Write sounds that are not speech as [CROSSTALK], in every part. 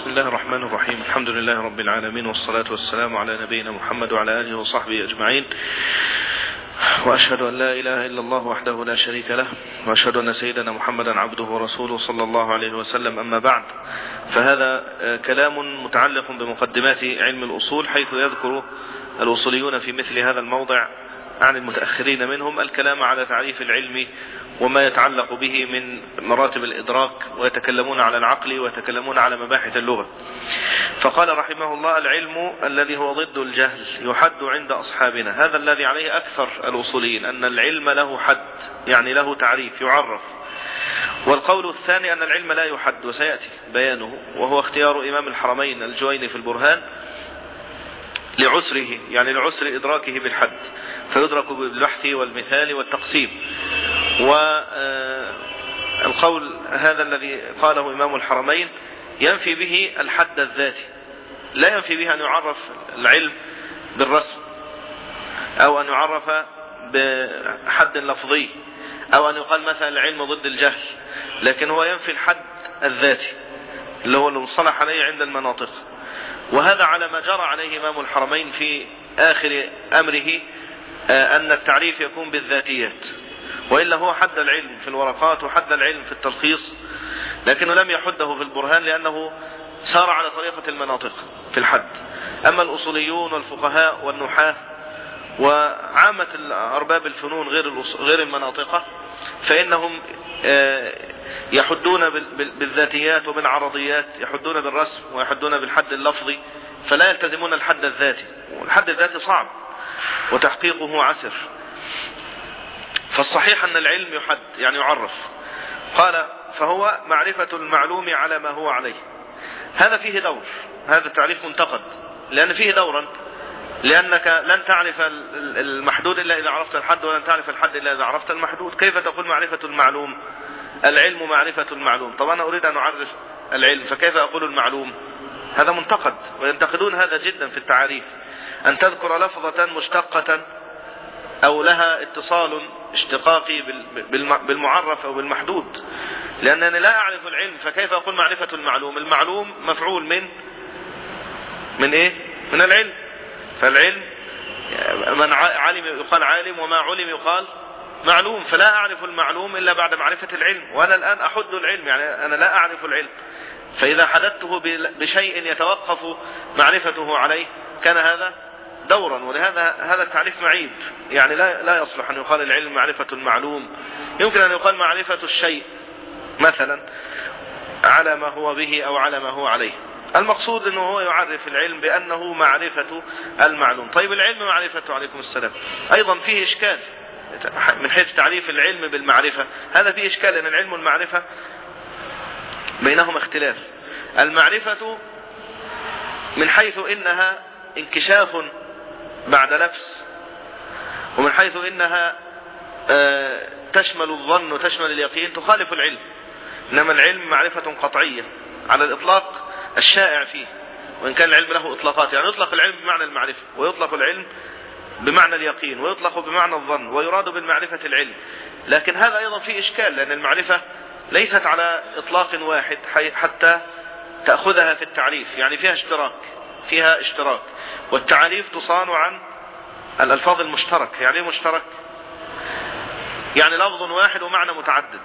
بسم الله الرحمن الرحيم الحمد لله رب العالمين والصلاة والسلام على نبينا محمد وعلى آله وصحبه أجمعين وأشهد أن لا إله إلا الله وحده لا شريك له وأشهد أن سيدنا محمدا عبده ورسوله صلى الله عليه وسلم أما بعد فهذا كلام متعلق بمقدمات علم الأصول حيث يذكر الأصوليون في مثل هذا الموضع عن المتأخرين منهم الكلام على تعريف العلم وما يتعلق به من مراتب الإدراك ويتكلمون على العقل ويتكلمون على مباحث اللغة. فقال رحمه الله العلم الذي هو ضد الجهل يحد عند أصحابنا. هذا الذي عليه أكثر الأصوليين أن العلم له حد يعني له تعريف يعرف. والقول الثاني أن العلم لا يحد وسيأتي بيانه وهو اختيار إمام الحرمين الجويني في البرهان. لعسره يعني لعسر إدراكه بالحد فيدرك بالبحث والمثال والتقسيم. والقول هذا الذي قاله إمام الحرمين ينفي به الحد الذاتي لا ينفي به أن يعرف العلم بالرسم أو أن يعرف بحد لفظي أو أن يقال مثلا العلم ضد الجهل لكن هو ينفي الحد الذاتي اللي هو المصطلح عليه عند المناطق. وهذا على ما جرى عليه إمام الحرمين في آخر أمره أن التعريف يكون بالذاتيات. وإلا هو حد العلم في الورقات وحد العلم في التلخيص لكنه لم يحده في البرهان لأنه سار على طريقة المناطق في الحد. أما الأصوليون والفقهاء والنحاة وعامة أرباب الفنون غير غير المناطقة فإنهم يحدون بالذاتيات وبالعرضيات يحدون بالرسم ويحدون بالحد اللفظي فلا يلتزمون الحد الذاتي. والحد الذاتي صعب وتحقيقه عسر. فالصحيح أن العلم يحد يعني يعرف. قال فهو معرفة المعلوم على ما هو عليه. هذا فيه دور هذا التعريف منتقد لأن فيه دورا. لأنك لن تعرف المحدود إلا إذا عرفت الحد ولن تعرف الحد إلا إذا عرفت المحدود. كيف تقول معرفة المعلوم؟ العلم معرفة المعلوم. طبعا أنا أريد أن أعرف العلم فكيف أقول المعلوم؟ هذا منتقد وينتقدون هذا جدا في التعاريف أن تذكر لفظة مشتقة أو لها اتصال اشتقاقي بالمعرف أو بالمحدود. لأنني لا أعرف العلم فكيف أقول معرفة المعلوم؟ المعلوم مفعول من من إيه؟ من العلم. فالعلم من علم يقال عالم وما علم يقال معلوم فلا أعرف المعلوم إلا بعد معرفة العلم وأنا الآن أحد العلم يعني أنا لا أعرف العلم. فإذا حدثته بشيء يتوقف معرفته عليه كان هذا دورا ولهذا هذا التعريف معيب. يعني لا لا يصلح أن يقال العلم معرفة المعلوم. يمكن أن يقال معرفة الشيء مثلا على ما هو به أو على ما هو عليه. المقصود أنه هو يعرف العلم بأنه معرفة المعلوم. طيب العلم معرفة عليكم السلام. أيضا فيه إشكال من حيث تعريف العلم بالمعرفة. هذا فيه إشكال لأن العلم والمعرفة بينهما اختلاف. المعرفة من حيث إنها انكشاف بعد نفس ومن حيث إنها تشمل الظن وتشمل اليقين تخالف العلم. إنما العلم معرفة قطعية على الإطلاق الشائع فيه وإن كان العلم له إطلاقات يعني يطلق العلم بمعنى المعرفة ويطلق العلم بمعنى اليقين ويطلق بمعنى الظن ويراد بالمعرفة العلم. لكن هذا أيضا فيه إشكال لأن المعرفة ليست على إطلاق واحد حتى تأخذها في التعريف يعني فيها اشتراك فيها اشتراك. والتعريف تصان عن الألفاظ المشترك يعني إيه مشترك؟ يعني لفظ واحد ومعنى متعدد.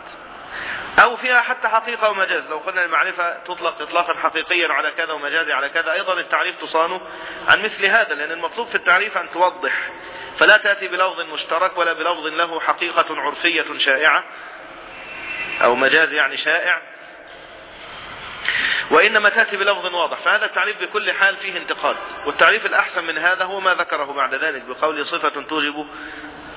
أو فيها حتى حقيقة ومجاز. لو قلنا المعرفة تطلق إطلاقا حقيقيا على كذا ومجازي على كذا أيضا التعريف تصان عن مثل هذا لأن المطلوب في التعريف أن توضح. فلا تأتي بلفظ مشترك ولا بلفظ له حقيقة عرفية شائعة أو مجاز يعني شائع. وإنما تأتي بلفظ واضح. فهذا التعريف بكل حال فيه انتقاد. والتعريف الأحسن من هذا هو ما ذكره بعد ذلك بقول صفة توجب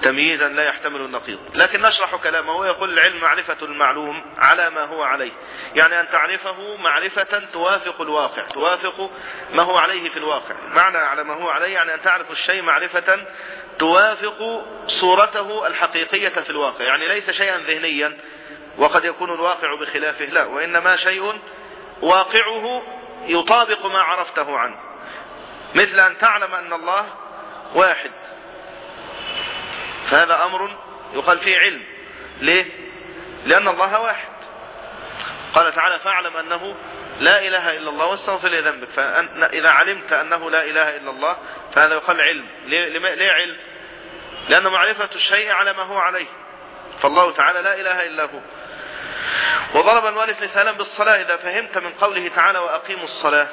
تمييزا لا يحتمل النقيض. لكن نشرح كلامه ويقول العلم معرفة المعلوم على ما هو عليه. يعني أن تعرفه معرفة توافق الواقع توافق ما هو عليه في الواقع. معنى على ما هو عليه يعني أن تعرف الشيء معرفة توافق صورته الحقيقية في الواقع. يعني ليس شيئا ذهنيا وقد يكون الواقع بخلافه لا. وإنما شيء واقعه يطابق ما عرفته عنه. مثل أن تعلم أن الله واحد. فهذا أمر يقال فيه علم. ليه؟ لأن الله واحد. قال تعالى فاعلم أنه لا إله إلا الله واستغفر لذنبك فإذا علمت أنه لا إله إلا الله فهذا يقال علم. ليه, علم؟ لأن معرفة الشيء على ما هو عليه. فالله تعالى لا إله إلا هو. وضرب المؤلف مثالا بالصلاة إذا فهمت من قوله تعالى وأقيموا الصلاة.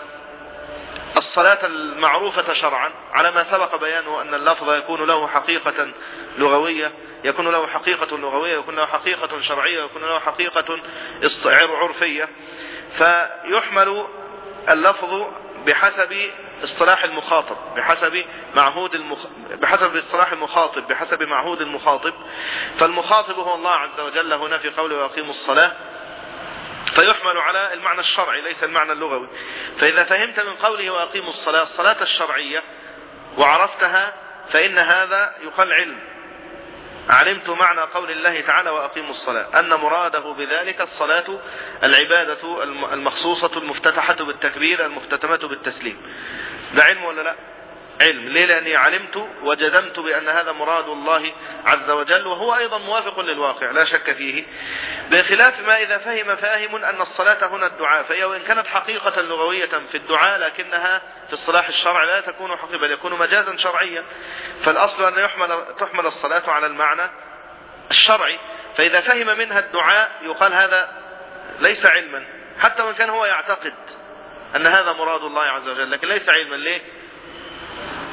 الصلاة المعروفة شرعا على ما سبق بيانه أن اللفظ يكون له حقيقة لغوية يكون له حقيقة لغوية يكون له حقيقة شرعية يكون له حقيقة عرفية. فيحمل اللفظ بحسب اصطلاح المخاطب بحسب معهود المخ... بحسب اصطلاح المخاطب بحسب معهود المخاطب. فالمخاطب هو الله عز وجل هنا في قوله وأقيموا الصلاة. فيحمل على المعنى الشرعي ليس المعنى اللغوي. فإذا فهمت من قوله وأقيموا الصلاة الصلاة الشرعية وعرفتها فإن هذا يقال علم. علمت معنى قول الله تعالى وأقيموا الصلاة أن مراده بذلك الصلاة العبادة المخصوصة المفتتحة بالتكبير المفتتمة بالتسليم. ده علم ولا لا؟ علم. ليه؟ لأني علمت وجزمت بأن هذا مراد الله عز وجل وهو أيضا موافق للواقع لا شك فيه. بخلاف ما إذا فهم فاهم أن الصلاة هنا الدعاء فهي وإن كانت حقيقة لغوية في الدعاء لكنها في الصلاح الشرعي لا تكون حقيقة بل يكون مجازا شرعيا. فالأصل أن يحمل تحمل الصلاة على المعنى الشرعي. فإذا فهم منها الدعاء يقال هذا ليس علما حتى وإن كان هو يعتقد أن هذا مراد الله عز وجل لكن ليس علما. ليه؟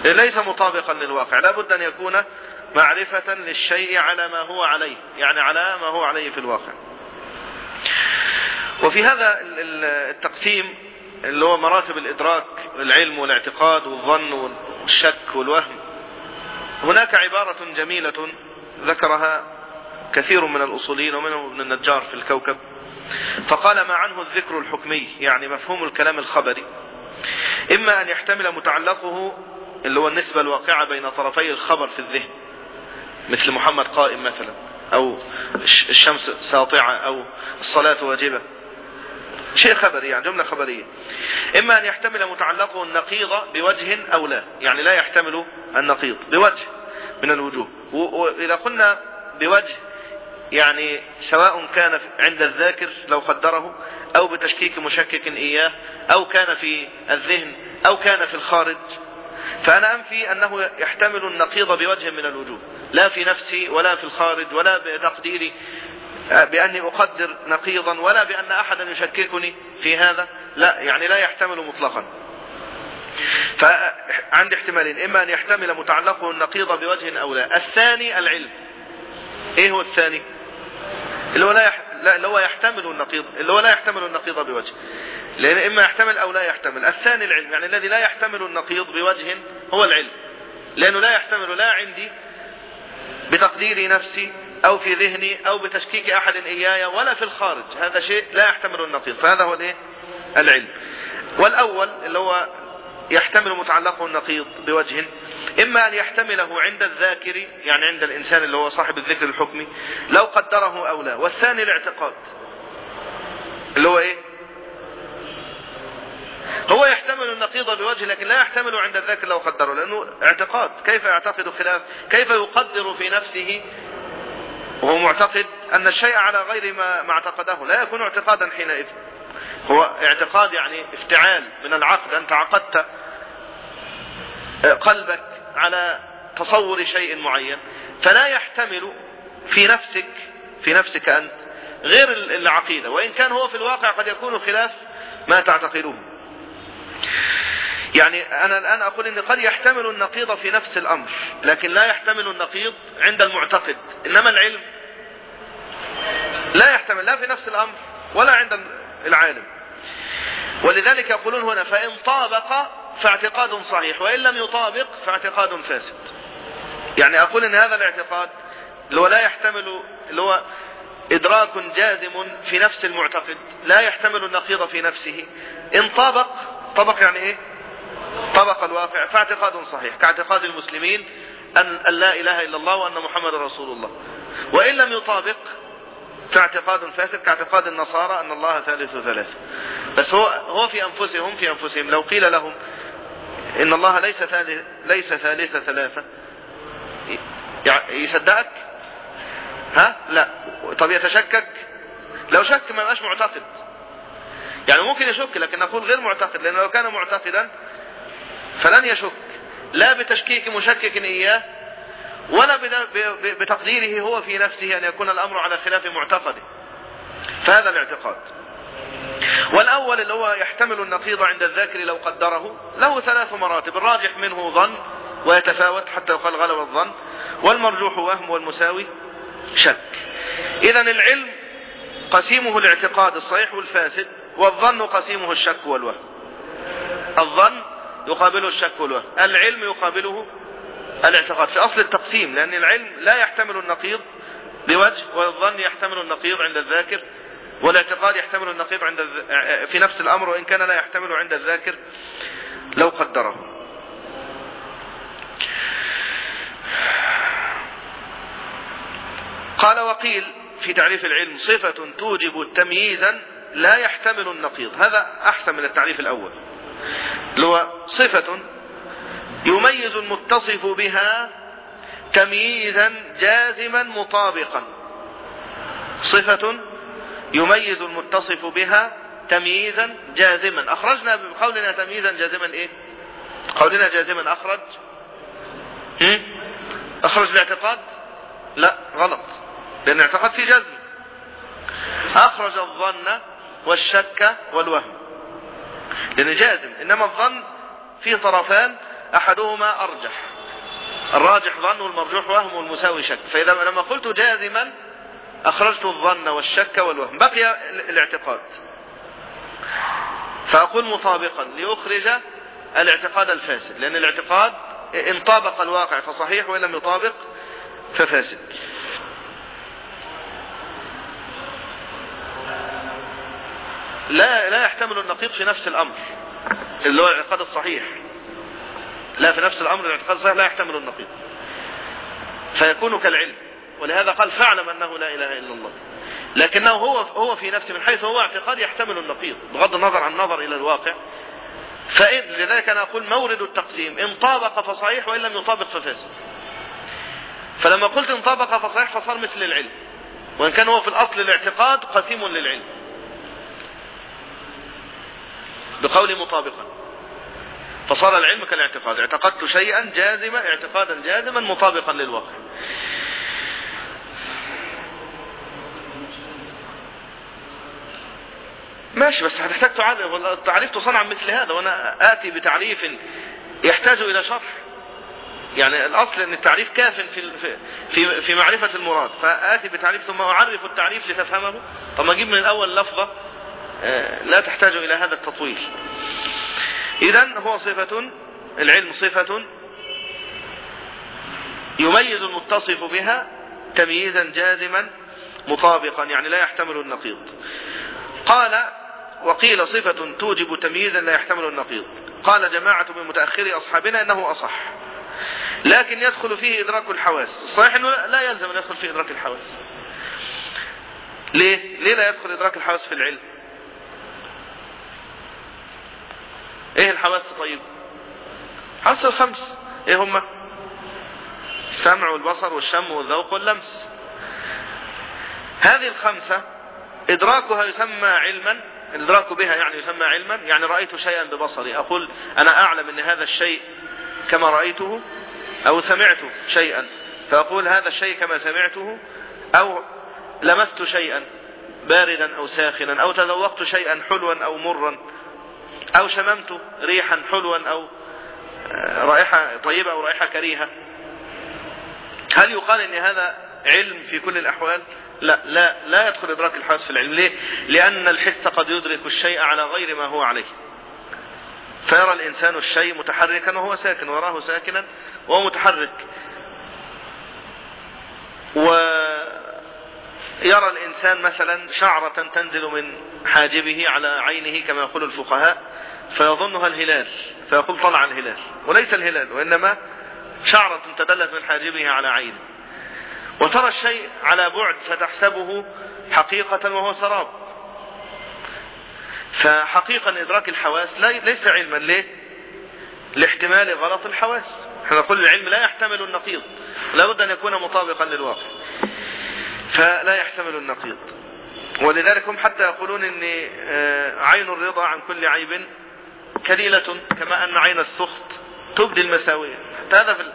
ليس مطابقا للواقع. لا بد أن يكون معرفة للشيء على ما هو عليه يعني على ما هو عليه في الواقع. وفي هذا التقسيم اللي هو مراتب الإدراك العلم والاعتقاد والظن والشك والوهم هناك عبارة جميلة ذكرها كثير من الأصوليين ومنهم ابن النجار في الكوكب فقال ما عنه الذكر الحكمي؟ يعني مفهوم الكلام الخبري. إما أن يحتمل متعلقه اللي هو النسبة الواقعة بين طرفي الخبر في الذهن. مثل محمد قائم مثلا أو الشمس ساطعة أو الصلاة واجبة. شيء خبري يعني جملة خبرية. إما أن يحتمل متعلقه النقيض بوجه أو لا. يعني لا يحتمل النقيض بوجه من الوجوه. وإذا قلنا بوجه يعني سواء كان عند الذاكر لو قدره أو بتشكيك مشكك إياه أو كان في الذهن أو كان في الخارج. فأنا أنفي أنه يحتمل النقيض بوجه من الوجوه لا في نفسي ولا في الخارج ولا بتقديري بأني أقدر نقيضا ولا بأن أحدا يشككني في هذا. لا يعني لا يحتمل مطلقا. فعندي احتمالين إما أن يحتمل متعلقه النقيض بوجه أو لا. الثاني العلم. إيه هو الثاني؟ اللي هو لا, يح... لا اللي هو يحتمل النقيض اللي هو لا يحتمل النقيض بوجه. لأن إما يحتمل أو لا يحتمل. الثاني العلم يعني الذي لا يحتمل النقيض بوجه هو العلم. لأنه لا يحتمل لا عندي بتقدير نفسي أو في ذهني أو بتشكيك أحد إياي ولا في الخارج. هذا شيء لا يحتمل النقيض. فهذا هو الإيه؟ العلم. والأول اللي هو يحتمل متعلقه النقيض بوجه إما أن يحتمله عند الذاكر يعني عند الإنسان اللي هو صاحب الذكر الحكمي لو قدره أو لا. والثاني الاعتقاد. اللي هو إيه؟ هو يحتمل النقيض بوجه لكن لا يحتمل عند الذاكر لو قدره لأنه اعتقاد. كيف يعتقد خلاف؟ كيف يقدر في نفسه؟ وهو معتقد أن الشيء على غير ما, ما اعتقده. لا يكون اعتقادا حينئذ. هو اعتقاد يعني افتعال من العقد أنت عقدت قلبك على تصور شيء معين فلا يحتمل في نفسك في نفسك أنت غير العقيدة. وإن كان هو في الواقع قد يكون خلاف ما تعتقده يعني أنا الآن أقول أن قد يحتمل النقيض في نفس الأمر لكن لا يحتمل النقيض عند المعتقد. إنما العلم لا يحتمل لا في نفس الأمر ولا عند العالم. ولذلك يقولون هنا فإن طابق فاعتقاد صحيح وإن لم يطابق فاعتقاد فاسد. يعني أقول أن هذا الاعتقاد اللي هو لا يحتمل اللي هو إدراك جازم في نفس المعتقد لا يحتمل النقيض في نفسه. إن طابق طبق يعني إيه؟ طبق الواقع فاعتقاد صحيح كاعتقاد المسلمين أن لا إله إلا الله وأن محمد رسول الله. وإن لم يطابق فاعتقاد فاسد كاعتقاد النصارى أن الله ثالث ثلاثة بس هو هو في أنفسهم في أنفسهم. لو قيل لهم إن الله ليس ثالث ليس ثالث ثلاثة يصدقك؟ ها؟ لا. طب يتشكك؟ لو شك ما يبقاش معتقد. يعني ممكن يشك لكن نقول غير معتقد لأنه لو كان معتقدا فلن يشك. لا بتشكيك مشكك إياه ولا بتقديره هو في نفسه أن يكون الأمر على خلاف معتقده. فهذا الاعتقاد. والأول اللي هو يحتمل النقيض عند الذاكر لو قدره له ثلاث مراتب الراجح منه ظن ويتفاوت حتى يقال غلب الظن والمرجوح وهم والمساوي شك. إذا العلم قسيمه الاعتقاد الصحيح والفاسد والظن قسيمه الشك والوهم. الظن يقابله الشك والوهم العلم يقابله الاعتقاد في أصل التقسيم لأن العلم لا يحتمل النقيض بوجه والظن يحتمل النقيض عند الذاكر والاعتقاد يحتمل النقيض عند في نفس الأمر وإن كان لا يحتمل عند الذاكر لو قدره. قال وقيل في تعريف العلم صفة توجب تمييزا لا يحتمل النقيض. هذا أحسن من التعريف الأول. اللي هو صفة يميز المتصف بها تمييزا جازما مطابقا. صفة يميز المتصف بها تمييزا جازما. أخرجنا بقولنا تمييزا جازما إيه؟ قولنا جازما أخرج. أخرج الاعتقاد؟ لا غلط. لأن الاعتقاد في جزم. أخرج الظن والشك والوهم. لأن جازم. إنما الظن فيه طرفان أحدهما أرجح. الراجح ظن والمرجوح وهم والمساوي شك. فإذا لما قلت جازما أخرجت الظن والشك والوهم. بقي الاعتقاد. فأقول مطابقا ليخرج الاعتقاد الفاسد. لأن الاعتقاد إن طابق الواقع فصحيح وإن لم يطابق ففاسد. لا لا يحتمل النقيض في نفس الأمر. اللي هو الاعتقاد الصحيح. لا في نفس الأمر الاعتقاد الصحيح لا يحتمل النقيض. فيكون كالعلم ولهذا قال فاعلم أنه لا إله إلا الله. لكنه هو هو في نفسه من حيث هو اعتقاد يحتمل النقيض بغض النظر عن النظر إلى الواقع. فإن لذلك أنا أقول مورد التقسيم إن طابق فصحيح وإن لم يطابق ففاسد. فلما قلت إن طابق فصحيح فصار مثل العلم وإن كان هو في الأصل الاعتقاد قسيم للعلم. بقول مطابقا. فصار العلم كالاعتقاد. اعتقدت شيئا جازما اعتقادا جازما مطابقا للواقع. ماشي بس هتحتاج تعرف التعريف تصنع مثل هذا وأنا آتي بتعريف يحتاج إلى شرح. يعني الأصل إن التعريف كاف في في في معرفة المراد. فآتي بتعريف ثم أعرف التعريف لتفهمه. طب ما أجيب من الأول لفظة آه، لا تحتاج إلى هذا التطويل. اذا هو صفة العلم صفة. يميز المتصف بها تمييزا جازما مطابقا يعني لا يحتمل النقيض. قال وقيل صفة توجب تمييزا لا يحتمل النقيض. قال جماعة من متأخري أصحابنا أنه أصح. لكن يدخل فيه إدراك الحواس. صحيح أنه لا يلزم أن يدخل فيه إدراك الحواس. ليه؟ ليه لا يدخل إدراك الحواس في العلم؟ إيه الحواس طيب؟ حواس الخمس. إيه هما؟ السمع والبصر والشم والذوق واللمس. هذه الخمسة إدراكها يسمى علما. الادراك بها يعني يسمى علما. يعني رأيت شيئا ببصري. أقول أنا أعلم إن هذا الشيء كما رأيته أو سمعت شيئا. فأقول هذا الشيء كما سمعته أو لمست شيئا باردا أو ساخنا أو تذوقت شيئا حلوا أو مرا أو شممت ريحا حلوا أو آه، رائحة طيبة أو رائحة كريهة. هل يقال إن هذا علم في كل الأحوال؟ لا لا لا يدخل إدراك الحواس في العلم. ليه؟ لأن الحس قد يدرك الشيء على غير ما هو عليه. فيرى الإنسان الشيء متحركا وهو ساكن وراه ساكنا وهو متحرك. ويرى الإنسان مثلا شعرة تنزل من حاجبه على عينه كما يقول الفقهاء فيظنها الهلال فيقول طلع الهلال وليس الهلال وإنما شعرة تدلت من حاجبه على عينه وترى الشيء على بعد فتحسبه حقيقة وهو سراب. فحقيقة إدراك الحواس ليس علما ليه؟ لاحتمال غلط الحواس. إحنا نقول العلم لا يحتمل النقيض لابد أن يكون مطابقا للواقع. فلا يحتمل النقيض. ولذلك هم حتى يقولون ان آه، عين الرضا عن كل عيب كليلة كما أن عين السخط تبدي المساوية. حتى هذا في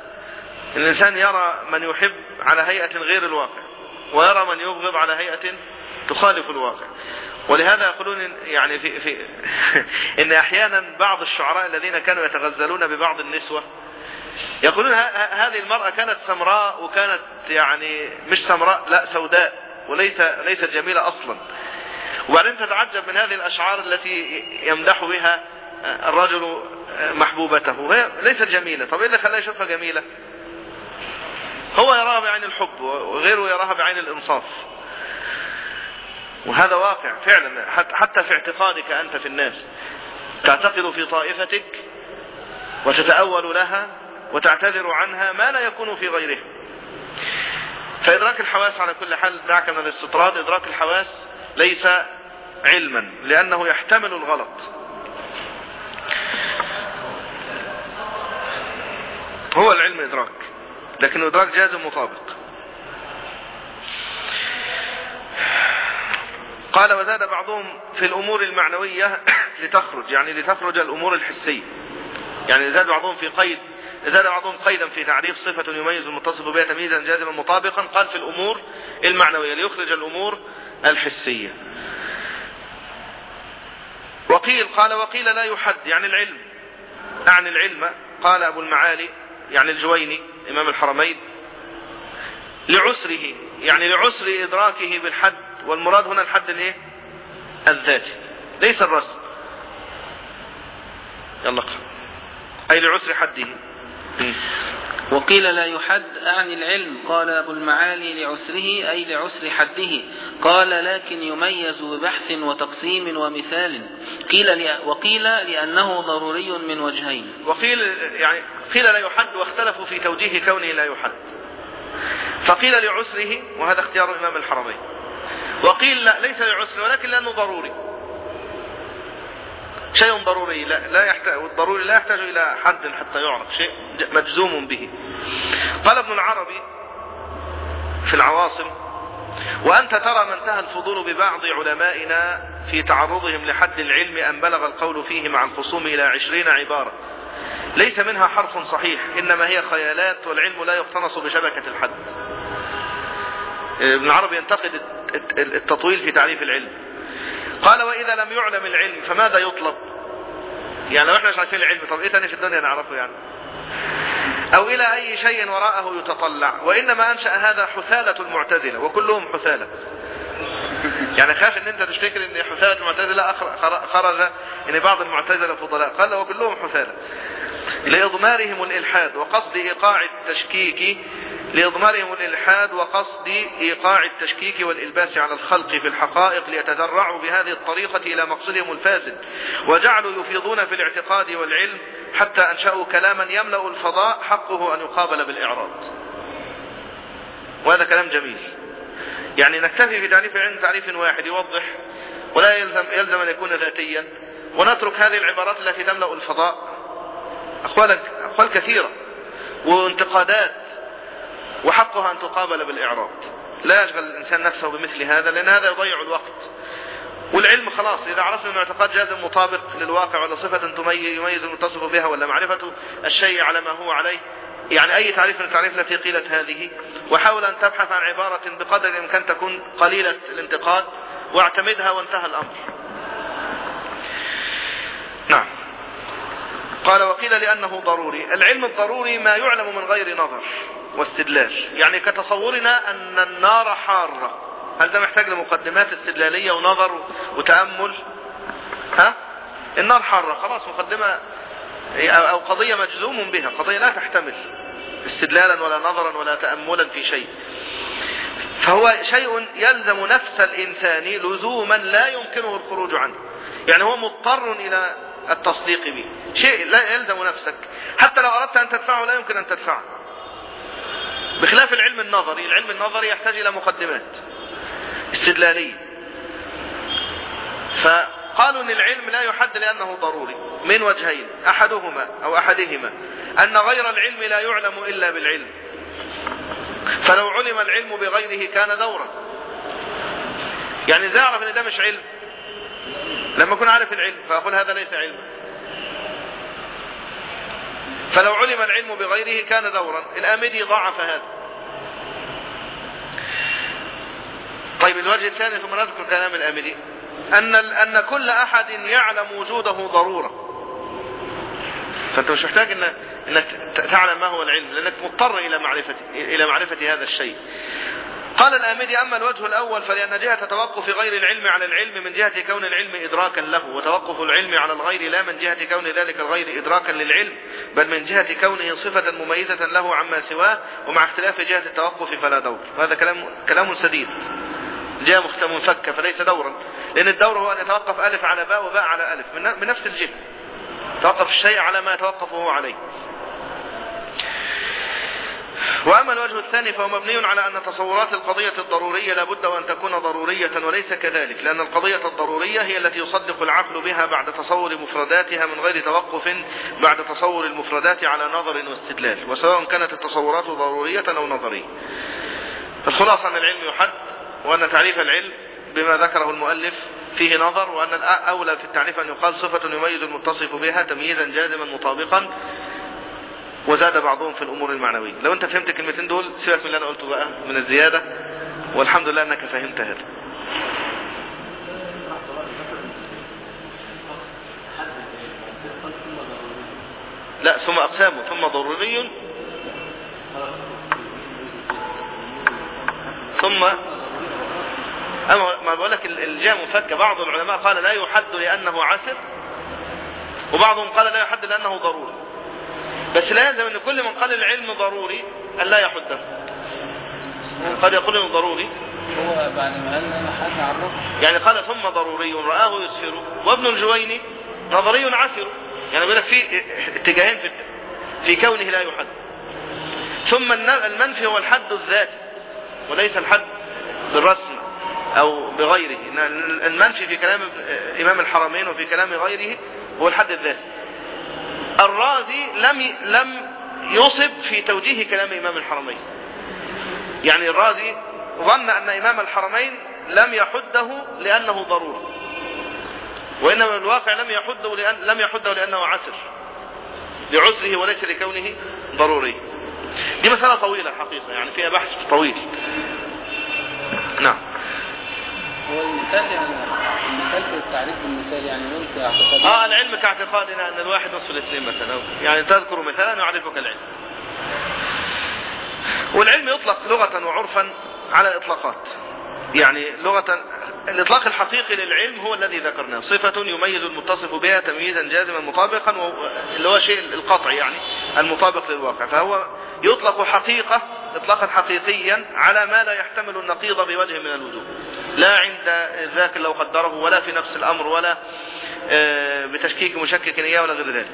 الإنسان يرى من يحب على هيئة غير الواقع ويرى من يبغض على هيئة تخالف الواقع. ولهذا يقولون يعني في, في [LAUGHS] إن أحيانا بعض الشعراء الذين كانوا يتغزلون ببعض النسوة يقولون هذه المرأة كانت سمراء وكانت يعني مش سمراء لا سوداء وليس ليست جميلة أصلا. وبعدين تتعجب من هذه الأشعار التي يمدح بها الرجل محبوبته. هي ليست جميلة. طب إيه اللي خلاها يشوفها جميلة؟ هو يراها بعين الحب وغيره يراها بعين الإنصاف. وهذا واقع فعلا حتى في اعتقادك أنت في الناس. تعتقد في طائفتك وتتأول لها وتعتذر عنها ما لا يكون في غيرها فإدراك الحواس على كل حال دعك من الاستطراد إدراك الحواس ليس علما لأنه يحتمل الغلط. هو العلم إدراك لكن إدراك جازم مطابق. قال وزاد بعضهم في الأمور المعنوية [COUGHS] لتخرج يعني لتخرج الأمور الحسية. يعني زاد بعضهم في قيد زاد بعضهم قيدا في تعريف صفة يميز المتصف بها تمييزا جازما مطابقا. قال في الأمور المعنوية ليخرج الأمور الحسية. وقيل قال وقيل لا يحد يعني العلم. أعني العلم قال أبو المعالي يعني الجويني إمام الحرمين لعسره يعني لعسر إدراكه بالحد. والمراد هنا الحد الإيه؟ الذاتي. ليس الرسم. يلا أي لعسر حده. وقيل لا يحد أعني العلم قال أبو المعالي لعسره أي لعسر حده قال لكن يميز ببحث وتقسيم ومثال. قيل وقيل لأنه ضروري من وجهين. وقيل يعني قيل لا يحد واختلفوا في توجيه كونه لا يحد. فقيل لعسره وهذا اختيار إمام الحرمين. وقيل لا ليس لعسر ولكن لأنه ضروري. شيء ضروري لا, لا يحتاج والضروري لا يحتاج إلى حد حتى يعرف شيء مجزوم به. قال ابن العربي في العواصم وأنت ترى ما انتهى الفضول ببعض علمائنا في تعرضهم لحد العلم أن بلغ القول فيه مع الخصوم إلى عشرين عبارة. ليس منها حرف صحيح إنما هي خيالات والعلم لا يقتنص بشبكة الحد. ابن العربي ينتقد التطويل في تعريف العلم. قال وإذا لم يعلم العلم فماذا يطلب؟ يعني لو إحنا مش عارفين العلم طب إيه تاني في الدنيا نعرفه يعني؟ أو إلى أي شيء وراءه يتطلع وإنما أنشأ هذا حثالة المعتزلة وكلهم حثالة. يعني خاف إن أنت تفتكر إن حثالة المعتزلة خرج إن بعض المعتزلة فضلاء. قال وكلهم حثالة. لإضمارهم الإلحاد وقصد إيقاع التشكيك لإضمارهم الإلحاد وقصد إيقاع التشكيك والإلباس على الخلق في الحقائق ليتذرعوا بهذه الطريقة إلى مقصدهم الفاسد. وجعلوا يفيضون في الاعتقاد والعلم حتى أنشأوا كلاما يملأ الفضاء حقه أن يقابل بالإعراض. وهذا كلام جميل. يعني نكتفي في تعريف العلم تعريف واحد يوضح ولا يلزم, يلزم أن يكون ذاتيا. ونترك هذه العبارات التي تملأ الفضاء. أقوال, أقوال كثيرة وانتقادات وحقها أن تقابل بالإعراض لا يشغل الإنسان نفسه بمثل هذا لأن هذا يضيع الوقت. والعلم خلاص إذا عرفنا أن اعتقاد جازم مطابق للواقع ولا صفة يميز المتصف بها ولا معرفة الشيء على ما هو عليه. يعني أي تعريف من التعريف التي قيلت هذه. وحاول أن تبحث عن عبارة بقدر الإمكان تكون قليلة الانتقاد واعتمدها وانتهى الأمر. نعم. قال وقيل لأنه ضروري. العلم الضروري ما يعلم من غير نظر واستدلال. يعني كتصورنا أن النار حارة. هل ده محتاج لمقدمات استدلالية ونظر وتأمل؟ ها؟ النار حارة. خلاص مقدمة أو قضية مجزوم بها. قضية لا تحتمل استدلالا ولا نظرا ولا تأملا في شيء. فهو شيء يلزم نفس الإنسان لزوما لا يمكنه الخروج عنه. يعني هو مضطر إلى التصديق به. شيء لا يلزم نفسك. حتى لو أردت أن تدفعه لا يمكن أن تدفعه. بخلاف العلم النظري العلم النظري يحتاج إلى مقدمات استدلالية. فقالوا إن العلم لا يحد لأنه ضروري. من وجهين؟ أحدهما أو أحدهما. أن غير العلم لا يعلم إلا بالعلم. فلو علم العلم بغيره كان دورا. يعني إزاي اعرف إن ده مش علم. لما اكون عارف العلم فأقول هذا ليس علما فلو علم العلم بغيره كان دورا. الآمدي ضعف هذا. طيب الوجه الثاني ثم نذكر كلام الآمدي أن أن كل أحد يعلم وجوده ضرورة. فأنت مش محتاج إن إنك تعلم ما هو العلم لأنك مضطر إلى معرفة إلى معرفة هذا الشيء. قال الآمدي أما الوجه الأول فلأن جهة توقف غير العلم على العلم من جهة كون العلم إدراكا له وتوقف العلم على الغير لا من جهة كون ذلك الغير إدراكا للعلم بل من جهة كونه صفة مميزة له عما سواه ومع اختلاف جهة التوقف فلا دور. وهذا كلام كلام سديد. جاء منفكة فليس دورا. لأن الدور هو أن يتوقف ألف على باء وباء على ألف من نفس الجهة. توقف الشيء على ما يتوقفه عليه. وأما الوجه الثاني فهو مبني على أن تصورات القضية الضرورية لابد وأن تكون ضرورية وليس كذلك لأن القضية الضرورية هي التي يصدق العقل بها بعد تصور مفرداتها من غير توقف بعد تصور المفردات على نظر واستدلال وسواء كانت التصورات ضرورية أو نظرية. الخلاصة أن العلم يحد وأن تعريف العلم بما ذكره المؤلف فيه نظر وأن الأولى في التعريف أن يقال صفة يميز المتصف بها تمييزا جازما مطابقا. وزاد بعضهم في الأمور المعنوية. لو أنت فهمت الكلمتين دول سيبك من اللي أنا قلته بقى من الزيادة. والحمد لله أنك فهمت هذا لا ثم أقسامه. ثم ضروري. ثم أما ما بقول لك الجهة مفكة. بعض العلماء قال لا يحد لأنه عسر وبعضهم قال لا يحد لأنه ضروري. بس لازم أن كل من قال العلم ضروري أن لا يحده قد يقول إنه ضروري. هو بعد ما قال يعني قال ثم ضروري رآه يسفر. وابن الجويني نظري عسر يعني بيقول لك في اتجاهين في في كونه لا يحد. ثم المنفي هو الحد الذاتي. وليس الحد بالرسم أو بغيره. المنفي في كلام إمام الحرمين وفي كلام غيره هو الحد الذاتي. الرازي لم لم يصب في توجيه كلام إمام الحرمين. يعني الرازي ظن أن إمام الحرمين لم يحده لأنه ضروري وإنما الواقع لم يحده لأن لم يحده لأنه عسر. لعسره وليس لكونه ضروري. دي مسألة طويلة حقيقة يعني فيها بحث طويل. نعم. هو المثال يعني في التعريف بالمثال يعني قلت اعتقاد آه العلم كاعتقادنا ان الواحد نصف الاثنين مثلا. يعني تذكر مثالا يعرفك العلم. والعلم يطلق لغة وعرفا على اطلاقات يعني لغة الإطلاق الحقيقي للعلم هو الذي ذكرناه. صفة يميز المتصف بها تمييزا جازما مطابقا اللي هو شيء القطع يعني المطابق للواقع. فهو يطلق حقيقة اطلاقا حقيقيا على ما لا يحتمل النقيض بوجه من الوجوه. لا عند ذاك لو قدره ولا في نفس الأمر ولا بتشكيك مشكك إياه ولا غير ذلك.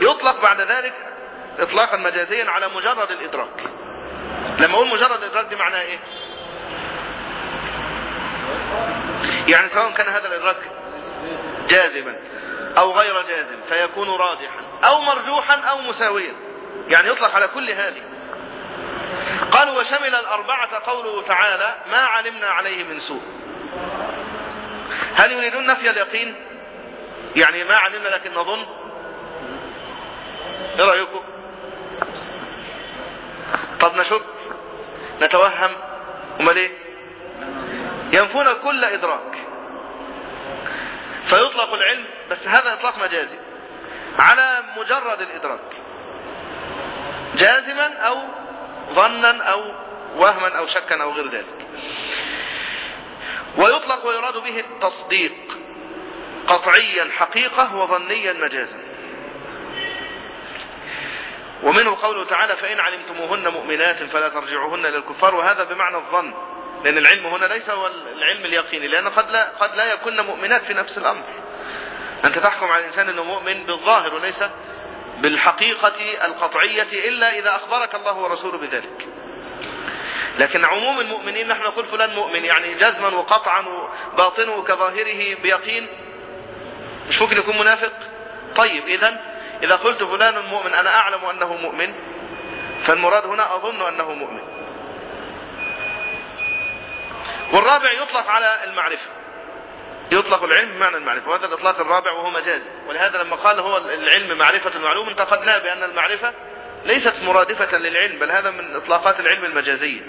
يطلق بعد ذلك اطلاقا مجازيا على مجرد الإدراك. لما أقول مجرد الإدراك دي معناها إيه؟ يعني سواء كان هذا الإدراك جازما أو غير جازم فيكون راجحا أو مرجوحا أو مساويا. يعني يطلق على كل هذه. قالوا وشمل الأربعة قوله تعالى ما علمنا عليه من سوء. هل يريدون نفي اليقين؟ يعني ما علمنا لكن نظن؟ إيه رأيكم؟ طب نشك؟ نتوهم؟ أمال إيه؟ ينفون كل إدراك. فيطلق العلم بس هذا إطلاق مجازي على مجرد الإدراك. جازما أو ظنا أو وهما أو شكا أو غير ذلك. ويطلق ويراد به التصديق قطعيا حقيقة وظنيا مجازا. ومنه قوله تعالى فإن علمتموهن مؤمنات فلا ترجعوهن للكفار وهذا بمعنى الظن لأن العلم هنا ليس هو العلم اليقيني لأن قد لا, قد لا يكون مؤمنات في نفس الأمر. أنت تحكم على الإنسان أنه مؤمن بالظاهر وليس بالحقيقة القطعية إلا إذا أخبرك الله ورسوله بذلك. لكن عموم المؤمنين نحن نقول فلان مؤمن يعني جزما وقطعا وباطنه كظاهره بيقين. مش ممكن يكون منافق؟ طيب إذا إذا قلت فلان مؤمن أنا أعلم أنه مؤمن فالمراد هنا أظن أنه مؤمن. والرابع يطلق على المعرفة. يطلق العلم بمعنى المعرفة وهذا الإطلاق الرابع وهو مجاز. ولهذا لما قال هو العلم معرفة المعلوم انتقدناه بأن المعرفة ليست مرادفة للعلم بل هذا من إطلاقات العلم المجازية.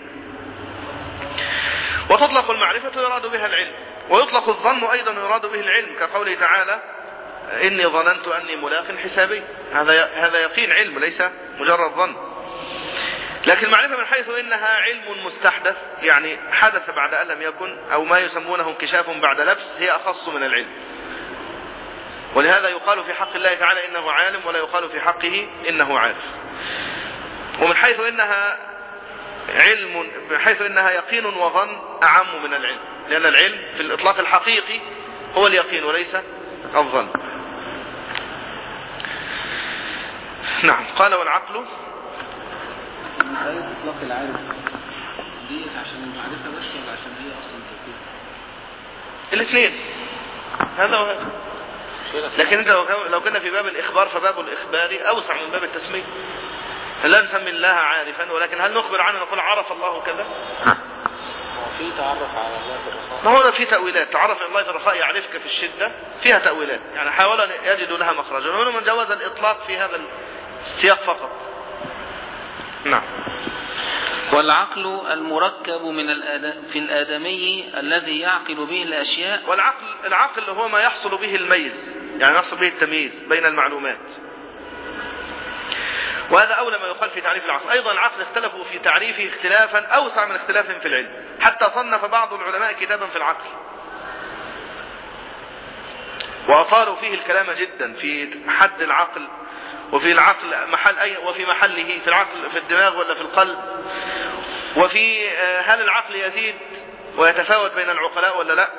وتطلق المعرفة يراد بها العلم ويطلق الظن أيضا يراد به العلم كقوله تعالى إني ظننت أني ملاق حسابي. هذا هذا يقين علم ليس مجرد ظن. لكن المعرفة من حيث إنها علم مستحدث يعني حدث بعد أن لم يكن أو ما يسمونه انكشاف بعد لبس هي أخص من العلم. ولهذا يقال في حق الله تعالى إنه عالم ولا يقال في حقه إنه عارف. ومن حيث إنها علم بحيث إنها يقين وظن أعم من العلم. لأن العلم في الإطلاق الحقيقي هو اليقين وليس الظن. نعم. قال والعقل إطلاق العالم دي عشان المعرفه بس ولا عشان هي أصلا تفكير؟ الاثنين هذا وهذا لكن انت لو كنا في باب الإخبار فباب الإخبار أوسع من باب التسمية. لا نسمي الله عارفا ولكن هل نخبر عنه نقول عرف الله كذا؟ في تعرف على الله في الرخاء. ما هو في تأويلات؟ تعرف الله في الرخاء يعرفك في الشدة. فيها تأويلات. يعني حاول أن يجدوا لها مخرجا. وهنا من جوز الإطلاق في هذا السياق فقط. نعم. والعقل المركب من في الآدمي الذي يعقل به الأشياء. والعقل العقل هو ما يحصل به الميز يعني يحصل به التمييز بين المعلومات. وهذا أولى ما يقال في تعريف العقل. أيضا العقل اختلفوا في تعريفه اختلافا أوسع من اختلاف في العلم. حتى صنف بعض العلماء كتابا في العقل. وأطالوا فيه الكلام جدا في حد العقل. وفي العقل محل أي وفي محله في العقل في الدماغ ولا في القلب؟ وفي هل العقل يزيد ويتفاوت بين العقلاء ولا لا؟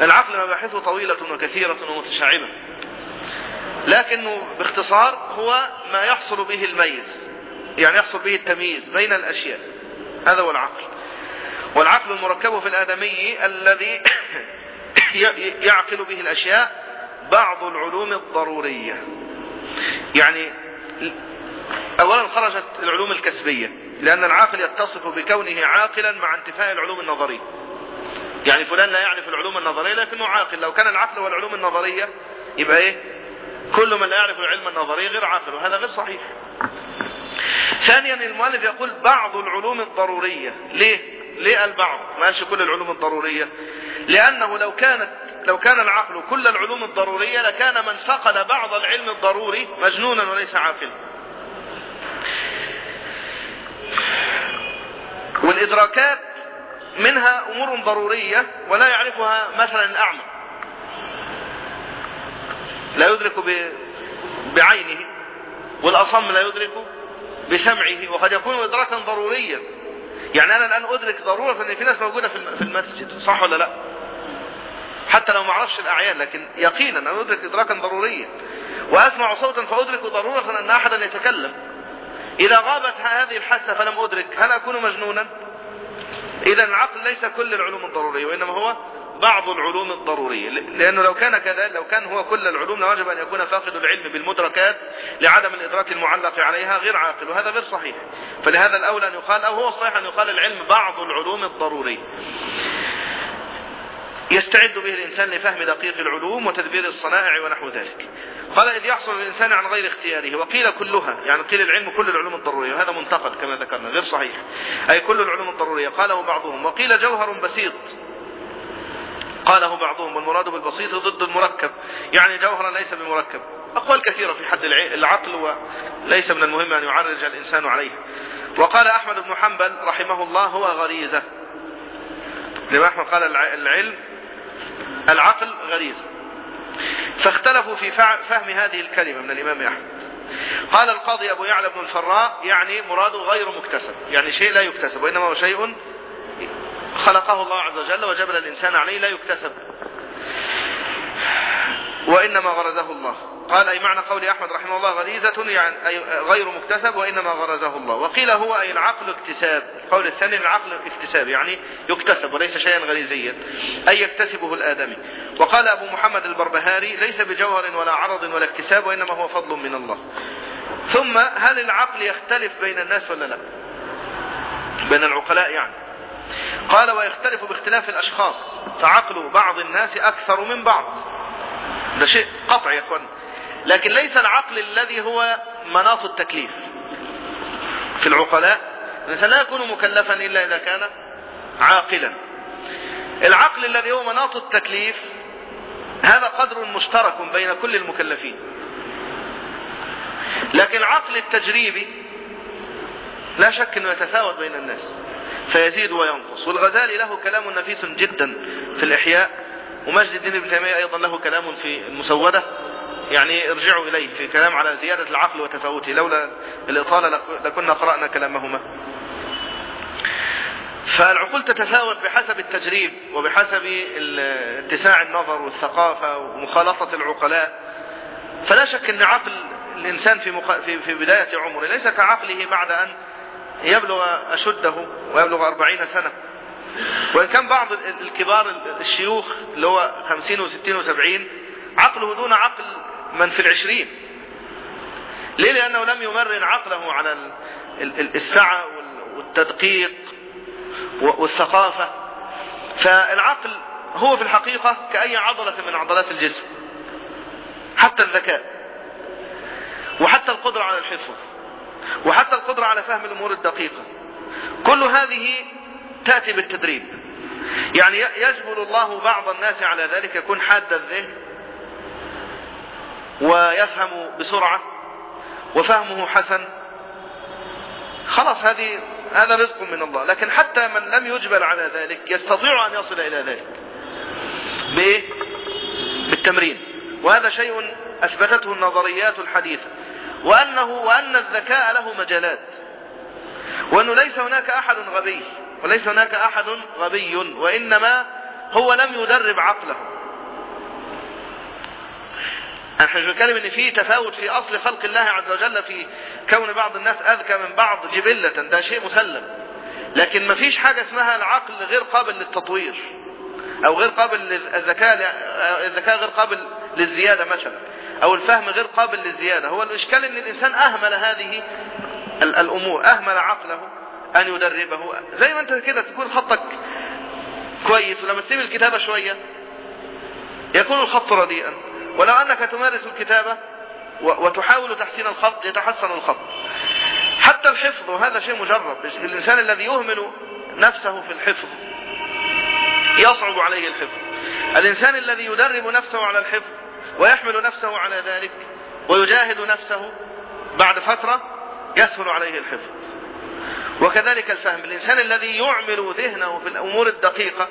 العقل مباحثه طويلة وكثيرة ومتشعبة. لكنه باختصار هو ما يحصل به الميز يعني يحصل به التمييز بين الأشياء. هذا هو العقل. والعقل المركب في الآدمي الذي [COUGHS] يعقل به الأشياء بعض العلوم الضرورية. يعني أولا خرجت العلوم الكسبية لأن العاقل يتصف بكونه عاقلا مع انتفاء العلوم النظرية. يعني فلان لا يعرف العلوم النظرية لكنه عاقل. لو كان العقل والعلوم النظرية يبقى إيه؟ كل من لا يعرف العلم النظري غير عاقل وهذا غير صحيح. ثانيا المؤلف يقول بعض العلوم الضرورية. ليه؟ ليه البعض ما قالش كل العلوم الضرورية. لأنه لو كانت لو كان العقل كل العلوم الضرورية لكان من فقد بعض العلم الضروري مجنونا وليس عاقلا. والإدراكات منها أمور ضرورية ولا يعرفها مثلا الأعمى. لا يدرك بعينه والأصم لا يدرك بسمعه وقد يكون إدراكا ضروريا. يعني أنا الآن أدرك ضرورة أن في ناس موجودة في المسجد صح ولا لا؟ حتى لو ما أعرفش الأعيان لكن يقينا أنا أدرك إدراكا ضروريا. وأسمع صوتا فأدرك ضرورة أن أحدا يتكلم. إذا غابت هذه الحاسة فلم أدرك هل أكون مجنونا؟ إذا العقل ليس كل العلوم الضرورية وإنما هو بعض العلوم الضرورية. لأنه لو كان كذا لو كان هو كل العلوم لوجب أن يكون فاقد العلم بالمدركات لعدم الإدراك المعلق عليها غير عاقل وهذا غير صحيح. فلهذا الأولى أن يقال أو هو الصحيح أن يقال العلم بعض العلوم الضرورية. يستعد به الإنسان لفهم دقيق العلوم وتدبير الصنائع ونحو ذلك. قال إذ يحصل الإنسان عن غير اختياره وقيل كلها يعني قيل العلم كل العلوم الضرورية وهذا منتقد كما ذكرنا غير صحيح. أي كل العلوم الضرورية. قاله بعضهم وقيل جوهر بسيط. قاله بعضهم والمراد بالبسيط ضد المركب. يعني جوهرا ليس بمركب. أقوال كثيرة في حد العقل وليس من المهم أن يعرج الإنسان عليه وقال أحمد بن حنبل رحمه الله هو غريزة. لما أحمد قال العلم العقل غريزة فاختلفوا في فهم هذه الكلمة من الإمام أحمد. قال القاضي أبو يعلى بن الفراء يعني مراده غير مكتسب يعني شيء لا يكتسب وإنما هو شيء خلقه الله عز وجل وجبل الإنسان عليه لا يكتسب وإنما غرزه الله. قال أي معنى قول أحمد رحمه الله غريزة يعني أي غير مكتسب وإنما غرزه الله. وقيل هو أي العقل اكتساب. القول الثاني العقل اكتساب يعني يكتسب وليس شيئا غريزيا أي يكتسبه الآدمي. وقال أبو محمد البربهاري ليس بجوهر ولا عرض ولا اكتساب وإنما هو فضل من الله. ثم هل العقل يختلف بين الناس ولا لا؟ بين العقلاء يعني. قال ويختلف باختلاف الأشخاص. فعقل بعض الناس أكثر من بعض. ده شيء قطع يا إخوان. لكن ليس العقل الذي هو مناط التكليف. في العقلاء الإنسان لا يكون مكلفا إلا إذا كان عاقلا. العقل الذي هو مناط التكليف هذا قدر مشترك بين كل المكلفين. لكن العقل التجريبي لا شك إنه يتفاوت بين الناس فيزيد وينقص. والغزالي له كلام نفيس جدا في الإحياء ومجد الدين ابن تيمية أيضا له كلام في المسودة. يعني ارجعوا إليه في كلام على زيادة العقل وتفاوته. لولا الإطالة لكنا قرأنا كلامهما. فالعقول تتفاوت بحسب التجريب وبحسب اتساع النظر والثقافة ومخالطة العقلاء. فلا شك أن عقل الإنسان في, مق... في... في بداية عمره ليس كعقله بعد أن يبلغ أشده ويبلغ أربعين سنة. وإن كان بعض الكبار الشيوخ اللي هو خمسين وستين وسبعين عقله دون عقل من في العشرين. ليه؟ لأنه لم يمرن عقله على السعة والتدقيق والثقافة. فالعقل هو في الحقيقة كأي عضلة من عضلات الجسم. حتى الذكاء. وحتى القدرة على الحفظ. وحتى القدرة على فهم الأمور الدقيقة. كل هذه تأتي بالتدريب. يعني يجبر الله بعض الناس على ذلك. يكون حاد الذهن. ويفهم بسرعة وفهمه حسن. خلاص هذه هذا رزق من الله. لكن حتى من لم يجبل على ذلك يستطيع أن يصل إلى ذلك بإيه؟ بالتمرين. وهذا شيء أثبتته النظريات الحديثة. وأنه وأن الذكاء له مجالات. وأنه ليس هناك أحد غبي. وليس هناك أحد غبي. وإنما هو لم يدرب عقله. نحن نتكلم إن في تفاوت في أصل خلق الله عز وجل في كون بعض الناس أذكى من بعض جبلة ده شيء مسلم. لكن ما فيش حاجة اسمها العقل غير قابل للتطوير أو غير قابل للذكاء الذكاء غير قابل للزيادة مثلا أو الفهم غير قابل للزيادة. هو الإشكال إن الإنسان أهمل هذه الأمور أهمل عقله أن يدربه. زي ما أنت كده تكون خطك كويس ولما تسيب الكتابة شوية يكون الخط رديئا. ولو أنك تمارس الكتابة وتحاول تحسين الخط يتحسن الخط حتى الحفظ وهذا شيء مجرب. الإنسان الذي يهمل نفسه في الحفظ يصعب عليه الحفظ. الإنسان الذي يدرب نفسه على الحفظ ويحمل نفسه على ذلك ويجاهد نفسه بعد فترة يسهل عليه الحفظ. وكذلك الفهم. الإنسان الذي يعمل ذهنه في الأمور الدقيقة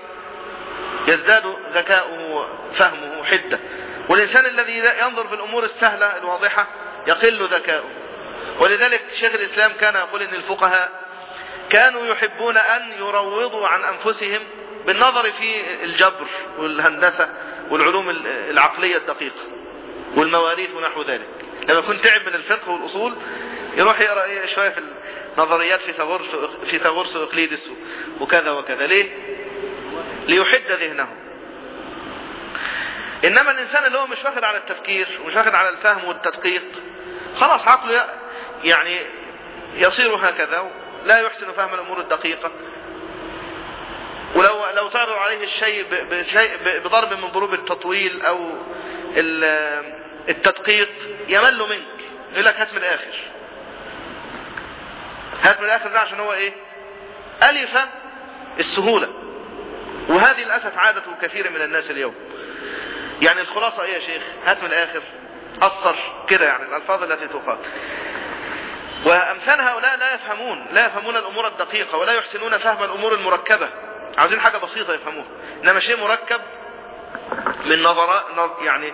يزداد ذكاؤه وفهمه حدة. والإنسان الذي ينظر في الأمور السهلة الواضحة يقل ذكاؤه. ولذلك شيخ الإسلام كان يقول إن الفقهاء كانوا يحبون أن يروضوا عن أنفسهم بالنظر في الجبر والهندسة والعلوم العقلية الدقيقة والمواريث ونحو ذلك. لما يكون تعب من الفقه والأصول يروح يقرأ إيه شوية في النظريات في ثغورس في وإقليدس وكذا وكذا. ليه؟ ليحد ذهنه إنما الإنسان اللي هو مش واخد على التفكير ومش واخد على الفهم والتدقيق خلاص عقله يعني يصير هكذا لا يحسن فهم الأمور الدقيقة. ولو لو تعرض عليه الشيء بضرب من ضروب التطويل أو التدقيق يمل منك. يقول لك هات من الآخر. هات من الآخر ده عشان هو إيه؟ ألف السهولة. وهذه للأسف عادة كثير من الناس اليوم. يعني الخلاصة إيه يا شيخ؟ هات من الآخر. اثر كده يعني الألفاظ التي تقال. وأمثال هؤلاء لا يفهمون لا يفهمون الأمور الدقيقة ولا يحسنون فهم الأمور المركبة. عاوزين حاجة بسيطة يفهموها. إنما شيء مركب من نظر يعني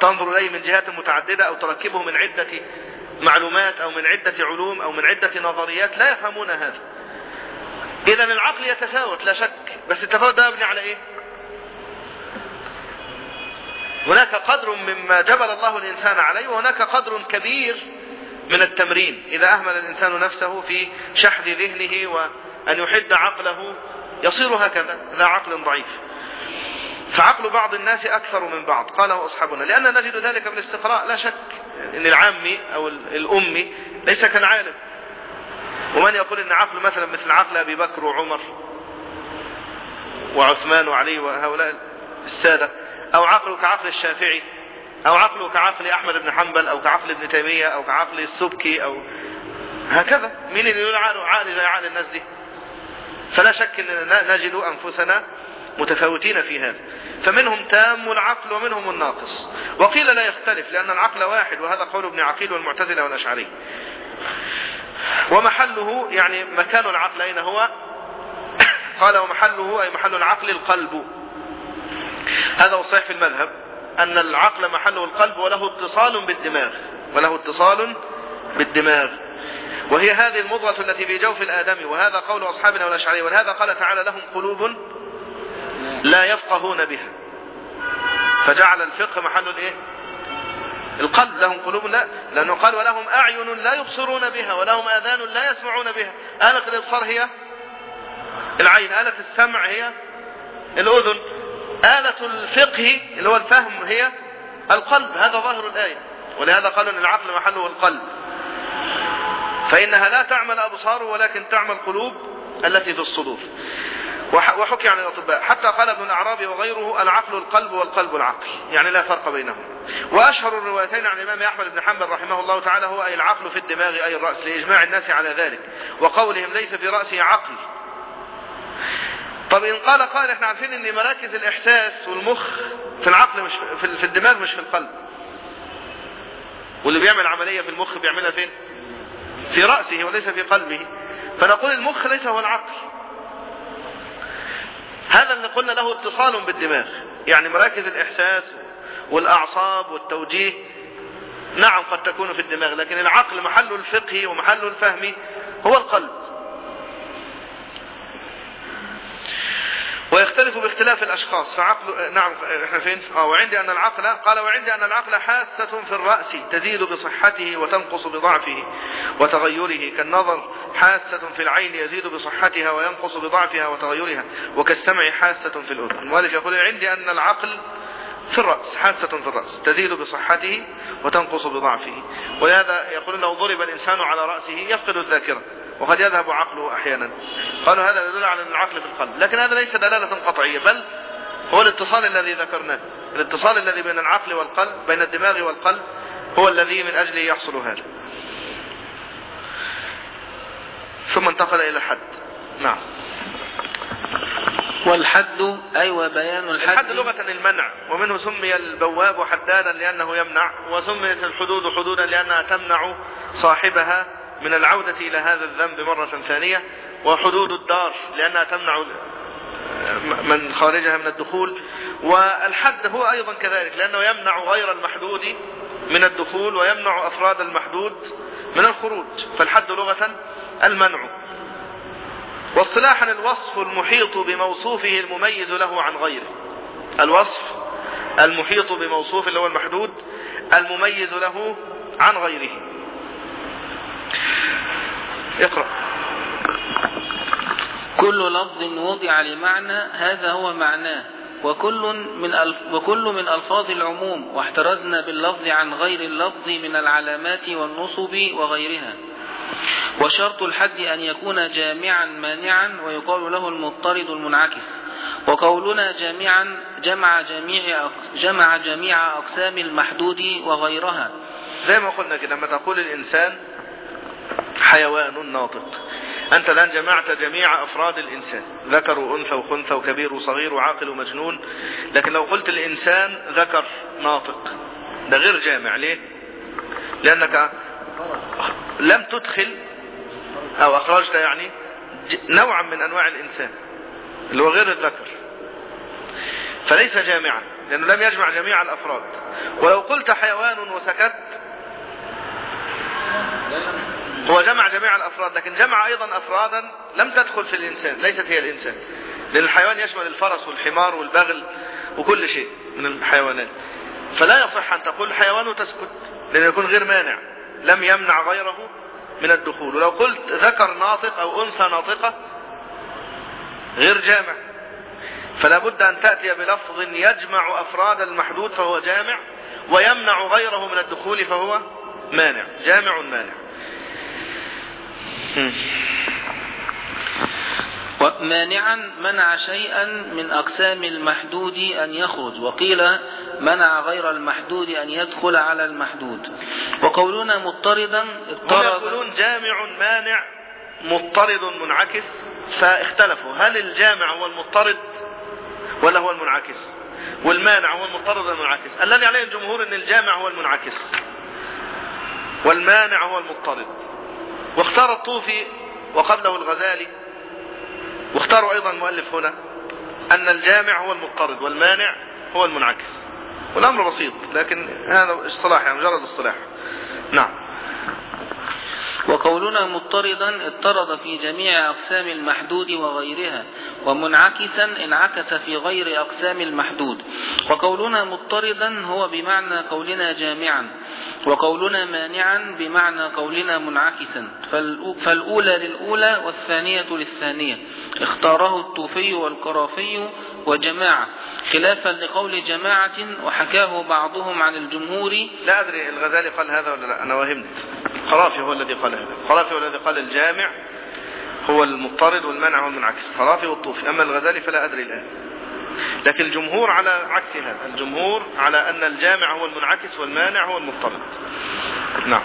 تنظر إليه من جهات متعددة أو تركبه من عدة معلومات أو من عدة علوم أو من عدة نظريات لا يفهمون هذا. إذا العقل يتفاوت لا شك بس التفاوت ده مبني على إيه؟ هناك قدر مما جبل الله الإنسان عليه وهناك قدر كبير من التمرين. إذا أهمل الإنسان نفسه في شحذ ذهنه وأن يحد عقله يصير هكذا ذا عقل ضعيف. فعقل بعض الناس أكثر من بعض. قاله أصحابنا لأن نجد ذلك بالاستقراء لا شك أن العامي أو الأمي ليس كالعالم. ومن يقول أن عقل مثلا مثل عقل أبي بكر وعمر وعثمان وعلي وهؤلاء السادة أو عقله كعقل الشافعي أو عقله كعقل أحمد بن حنبل أو كعقل ابن تيمية أو كعقل السبكي أو هكذا. مين اللي يقول عقله عقل زي عقل الناس دي؟ فلا شك أننا نجد أنفسنا متفاوتين في هذا. فمنهم تام العقل ومنهم الناقص. وقيل لا يختلف لأن العقل واحد وهذا قول ابن عقيل والمعتزلة والأشعري. ومحله يعني مكان العقل أين هو؟ [COUGHS] قال ومحله أي محل العقل القلب. هذا هو الصحيح في المذهب أن العقل محله القلب وله اتصال بالدماغ وله اتصال بالدماغ. وهي هذه المضغة التي في جوف الآدم وهذا قول أصحابنا والأشعري ولهذا قال تعالى لهم قلوب لا يفقهون بها. فجعل الفقه محل الإيه؟ القلب. لهم قلوب لا لأنه قال ولهم أعين لا يبصرون بها ولهم آذان لا يسمعون بها. آلة الإبصار هي العين آلة السمع هي الأذن. آلة الفقه اللي هو الفهم هي القلب هذا ظاهر الآية. ولهذا قالوا أن العقل محله القلب فإنها لا تعمل أبصار ولكن تعمل قلوب التي في الصدور. وحكي عن الأطباء. حتى قال ابن الأعرابي وغيره العقل القلب والقلب العقل. يعني لا فرق بينهم. وأشهر الروايتين عن الإمام أحمد بن حنبل رحمه الله تعالى هو أي العقل في الدماغ أي الرأس لإجماع الناس على ذلك. وقولهم ليس في رأسه عقل. طب إن قال قال إحنا عارفين إن مراكز الإحساس والمخ في العقل مش في الدماغ مش في القلب. واللي بيعمل عملية في المخ بيعملها فين؟ في رأسه وليس في قلبه. فنقول المخ ليس هو العقل. هذا اللي قلنا له اتصال بالدماغ. يعني مراكز الإحساس والأعصاب والتوجيه نعم قد تكون في الدماغ لكن العقل محل الفقه ومحل الفهم هو القلب. ويختلف باختلاف الأشخاص. فعقل نعم إحنا فين آه وعندي أن العقل قال وعندي أن العقل حاسة في الرأس تزيد بصحته وتنقص بضعفه وتغيره كالنظر حاسة في العين يزيد بصحتها وينقص بضعفها وتغيرها وكالسمع حاسة في الأذن. المؤلف يقول عندي أن العقل في الرأس حاسة في الرأس تزيد بصحته وتنقص بضعفه. ولهذا يقول لو ضرب الإنسان على رأسه يفقد الذاكرة. وقد يذهب عقله أحيانا. قالوا هذا يدل على العقل في القلب لكن هذا ليس دلالة قطعية بل هو الاتصال الذي ذكرناه. الاتصال الذي بين العقل والقلب بين الدماغ والقلب هو الذي من أجله يحصل هذا. ثم انتقل إلى الحد. نعم. والحد أي وبيان الحد. الحد لغة المنع ومنه سمي البواب حدادا لأنه يمنع وسميت الحدود حدودا لأنها تمنع صاحبها من العودة إلى هذا الذنب مرة ثانية وحدود الدار لأنها تمنع من خارجها من الدخول. والحد هو أيضا كذلك لأنه يمنع غير المحدود من الدخول ويمنع أفراد المحدود من الخروج. فالحد لغة المنع. واصطلاحا الوصف المحيط بموصوفه المميز له عن غيره. الوصف المحيط بموصوف اللي هو المحدود المميز له عن غيره. اقرأ. كل لفظ وضع لمعنى هذا هو معناه. وكل من ألف وكل من ألفاظ العموم واحترزنا باللفظ عن غير اللفظ من العلامات والنصب وغيرها. وشرط الحد أن يكون جامعا مانعا ويقال له المضطرد المنعكس. وقولنا جامعا جمع جميع جمع جميع أقسام المحدود وغيرها. زي ما قلنا كده لما تقول الإنسان حيوان ناطق. أنت الآن جمعت جميع أفراد الإنسان ذكر وأنثى وخنثى وكبير وصغير وعاقل ومجنون لكن لو قلت الإنسان ذكر ناطق ده غير جامع ليه؟ لأنك لم تدخل أو أخرجت يعني نوعا من أنواع الإنسان اللي هو غير الذكر. فليس جامعا لأنه لم يجمع جميع الأفراد. ولو قلت حيوان وسكت هو جمع جميع الأفراد لكن جمع أيضا أفرادا لم تدخل في الإنسان ليست هي الإنسان. لأن الحيوان يشمل الفرس والحمار والبغل وكل شيء من الحيوانات. فلا يصح أن تقول حيوان وتسكت لأنه يكون غير مانع لم يمنع غيره من الدخول. ولو قلت ذكر ناطق أو أنثى ناطقة غير جامع. فلا بد أن تأتي بلفظ يجمع أفراد المحدود فهو جامع ويمنع غيره من الدخول فهو مانع جامع مانع. ومانعا منع شيئا من أقسام المحدود أن يخرج. وقيل منع غير المحدود أن يدخل على المحدود. وقولنا مضطردا اضطرد يقولون جامع مانع مضطرد منعكس. فاختلفوا. هل الجامع هو المضطرد ولا هو المنعكس؟ والمانع هو المضطرد المنعكس؟ الذي عليه الجمهور إن الجامع هو المنعكس. والمانع هو المضطرد. واختار الطوفي وقبله الغزالي. واختاروا أيضا المؤلف هنا أن الجامع هو المضطرد والمانع هو المنعكس. والأمر بسيط لكن هذا اصطلاح يعني مجرد اصطلاح. نعم. وقولنا مضطردا اضطرد في جميع أقسام المحدود وغيرها. ومنعكسا انعكس في غير أقسام المحدود. وقولنا مضطردا هو بمعنى قولنا جامعا. وقولنا مانعا بمعنى قولنا منعكسا. فالأو- فالأولى للأولى والثانية للثانية. اختاره الطوفي والقرافي وجماعة. خلافا لقول جماعة وحكاه بعضهم عن الجمهور. لا أدري الغزالي قال هذا ولا لا؟ أنا وهمت. خرافي هو الذي قال هذا. خرافي هو الذي قال الجامع. هو المضطرد والمانع هو المنعكس. خرافي والطوفي. أما الغزالي فلا أدري الآن. لكن الجمهور على عكس هذا. الجمهور على أن الجامع هو المنعكس والمانع هو المضطرد. نعم.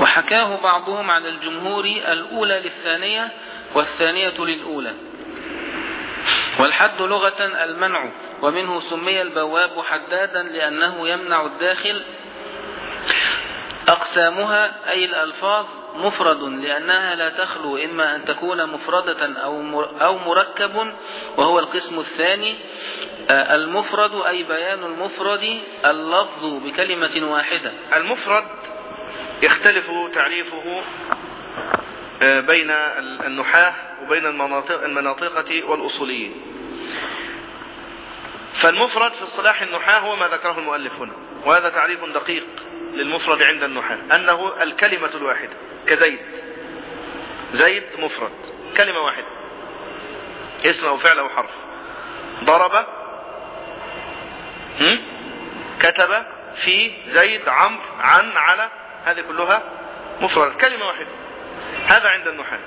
وحكاه بعضهم عن الجمهور الأولى للثانية والثانية للأولى. والحد لغة المنع ومنه سمي البواب حدادا لأنه يمنع الداخل أقسامها أي الألفاظ مفرد لأنها لا تخلو إما أن تكون مفردة أو مر- أو مركب وهو القسم الثاني آه، المفرد أي بيان المفرد اللفظ بكلمة واحدة. المفرد يختلف تعريفه آه، بين النحاة وبين المناطق المناطقة والأصوليين. فالمفرد في اصطلاح النحاة هو ما ذكره المؤلف هنا وهذا تعريف دقيق. للمفرد عند النحاة أنه الكلمة الواحدة كزيد. زيد مفرد كلمة واحدة. اسم أو فعل أو حرف. ضرب هم؟ كتب في زيد عمرو عن على هذه كلها مفرد كلمة واحدة. هذا عند النحاة.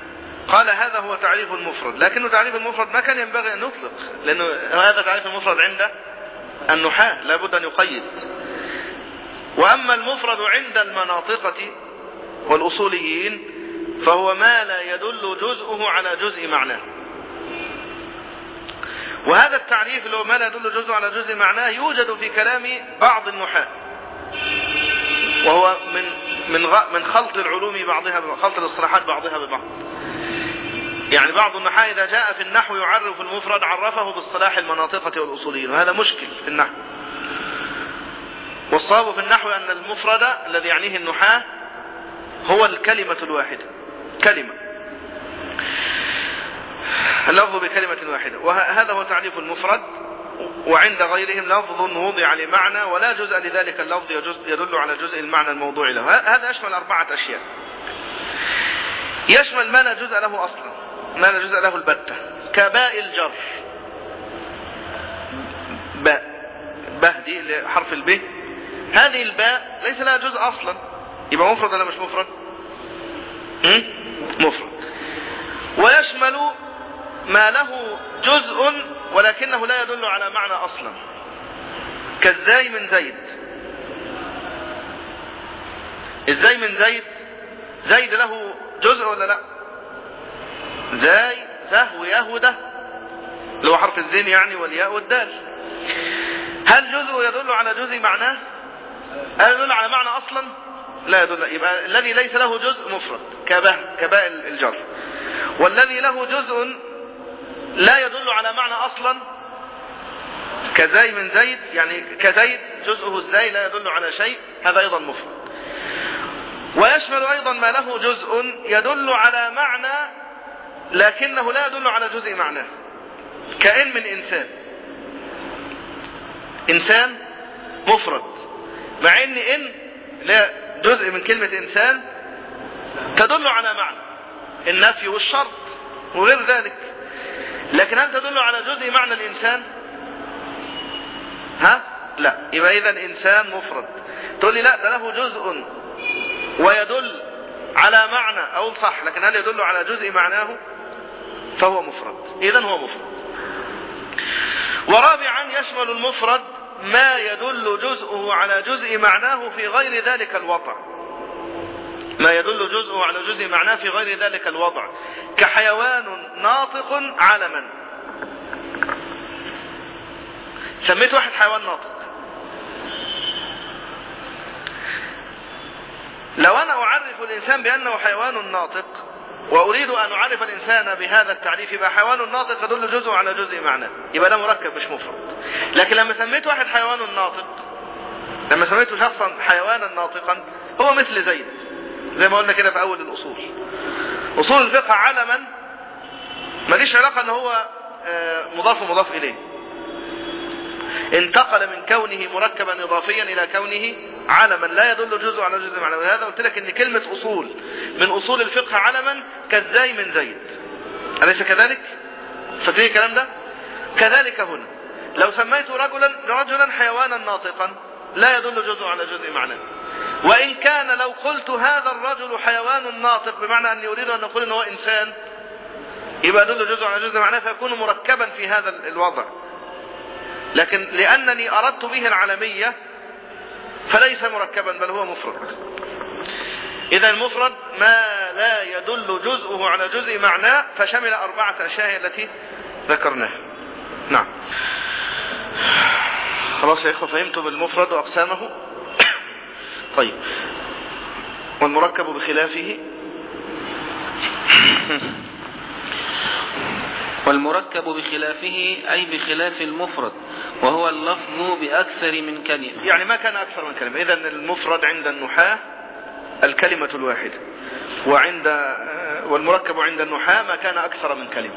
قال هذا هو تعريف المفرد لكنه تعريف المفرد ما كان ينبغي أن يطلق لأنه هذا تعريف المفرد عند النحاة لابد أن يقيد. وأما المفرد عند المناطقة والأصوليين فهو ما لا يدل جزءه على جزء معناه. وهذا التعريف اللي هو ما لا يدل جزء على جزء معناه يوجد في كلام بعض النحاة. وهو من من. من خلط العلوم بعضها خلط الاصطلاحات بعضها ببعض. يعني بعض النحاة إذا جاء في النحو يعرف المفرد عرفه باصطلاح المناطقة والأصوليين وهذا مشكل في النحو. والصواب في النحو أن المفرد الذي يعنيه النحاة هو الكلمة الواحدة. كلمة. اللفظ بكلمة واحدة. وهذا هو تعريف المفرد وعند غيرهم لفظ وضع لمعنى ولا جزء لذلك اللفظ يدل على جزء المعنى الموضوع له. هذا يشمل أربعة أشياء. يشمل ما لا جزء له أصلا ما لا جزء له البتة. كباء الجر. باء باء دي حرف الب. هذه الباء ليس لها جزء أصلا. يبقى مفرد ولا مش مفرد؟ مفرد. ويشمل ما له جزء ولكنه لا يدل على معنى أصلا. كالزاي من زيد. الزاي من زيد زيد له جزء ولا لا؟ زاي زه وياه وده اللي هو حرف الزين يعني والياء والدال. هل جزء يدل على جزء معناه؟ هل يدل على معنى أصلا لا يدل يبقى الذي ليس له جزء مفرد كباء كباء الجر. والذي له جزء لا يدل على معنى أصلا كزاي من زيد يعني كزيد جزءه الزاي لا يدل على شيء هذا أيضا مفرد. ويشمل أيضا ما له جزء يدل على معنى لكنه لا يدل على جزء معناه. كأن من إنسان. إنسان مفرد. مع إن ان جزء من كلمة إنسان تدل على معنى. النفي والشرط وغير ذلك. لكن هل تدل على جزء معنى الإنسان؟ ها؟ لا. يبقى إذا إنسان مفرد. تقول لي لا ده له جزء ويدل على معنى. أقول صح لكن هل يدل على جزء معناه؟ فهو مفرد. إذا هو مفرد. ورابعا يشمل المفرد ما يدل جزءه على جزء معناه في غير ذلك الوضع. ما يدل جزءه على جزء معناه في غير ذلك الوضع. كحيوان ناطق علما سميت واحد حيوان ناطق. لو أنا أعرف الإنسان بأنه حيوان ناطق وأريد أن أعرف الإنسان بهذا التعريف يبقى حيوان ناطق يدل جزء على جزء معناه. يبقى ده مركب مش مفرد. لكن لما سميت واحد حيوان ناطق لما سميته شخصا حيوانا ناطقا هو مثل زيد زي ما قلنا كده في أول الأصول. أصول الفقه علما ماليش علاقة إن هو مضاف ومضاف إليه. انتقل من كونه مركبا إضافيا إلى كونه علما لا يدل جزء على جزء معنى. وهذا قلت لك إن كلمة أصول من أصول الفقه علما كالزاي من زيد. أليس كذلك؟ فاكرين الكلام ده؟ كذلك هنا. لو سميت رجلا رجلا حيوانا ناطقا لا يدل جزء على جزء معناه وإن كان لو قلت هذا الرجل حيوان ناطق بمعنى أني أريد أن أقول أنه إنسان يبقى يدل جزء على جزء معناه فيكون مركبا في هذا الوضع. لكن لأنني أردت به العالمية فليس مركبا بل هو مفرد. إذا المفرد ما لا يدل جزءه على جزء معناه فشمل أربعة أشياء التي ذكرناها. نعم. خلاص يا إخوة فهمتم بالمفرد وأقسامه. [COUGHS] طيب. والمركب بخلافه. [COUGHS] والمركب بخلافه أي بخلاف المفرد وهو اللفظ بأكثر من كلمة. يعني ما كان أكثر من كلمة. إذا المفرد عند النحاة الكلمة الواحدة وعند والمركب عند النحاة ما كان أكثر من كلمة.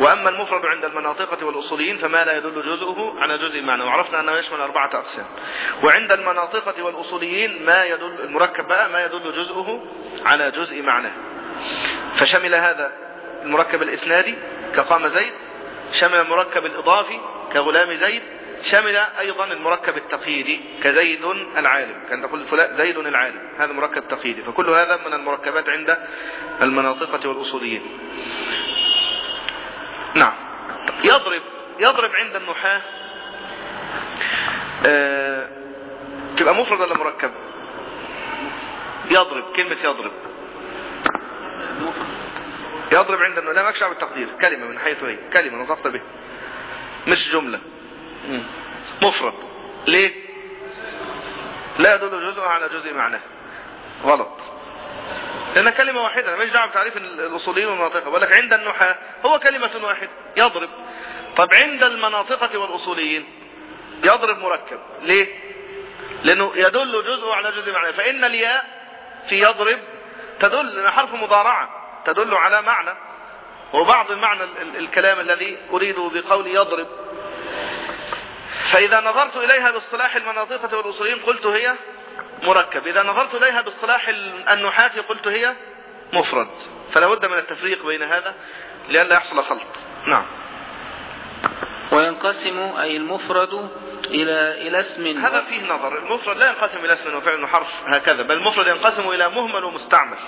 وأما المفرد عند المناطقة والأصوليين فما لا يدل جزءه على جزء معنى. وعرفنا أنه يشمل أربعة أقسام. وعند المناطقة والأصوليين ما يدل المركب بقى ما يدل جزءه على جزء معنى فشمل هذا المركب الإسنادي كقام زيد شمل المركب الإضافي كغلام زيد شمل أيضا المركب التقييدي كزيد العالم. كان تقول زيد العالم هذا مركب تقييدي. فكل هذا من المركبات عند المناطقة والأصوليين. نعم. يضرب يضرب عند النحاة آه تبقى مفرد ولا مركب؟ يضرب كلمة يضرب. يضرب عند النحاة لا مكشع بالتقدير. كلمة من حيث هي. كلمة نطقت به. مش جملة. مفرد. ليه؟ لا يدل جزء على جزء معناه. غلط. لأنها كلمة واحدة مش دعوة بتعريف الأصوليين والمناطقة بقول لك عند النحاة هو كلمة واحدة يضرب. طب عند المناطقة والأصوليين يضرب مركب. ليه؟ لأنه يدل جزء على جزء معناه. فإن الياء في يضرب تدل حرف مضارعة. تدل على معنى وبعض المعنى الكلام الذي أريد بقول يضرب. فإذا نظرت إليها باصطلاح المناطقة والأصوليين قلت هي مركب. إذا نظرت إليها باصطلاح النحاة قلت هي مفرد. فلا بد من التفريق بين هذا لئلا يحصل خلط. نعم. وينقسم أي المفرد إلى إلى اسم هذا فيه نظر. المفرد لا ينقسم إلى اسم وفعل وحرف هكذا بل المفرد ينقسم إلى مهمل ومستعمل.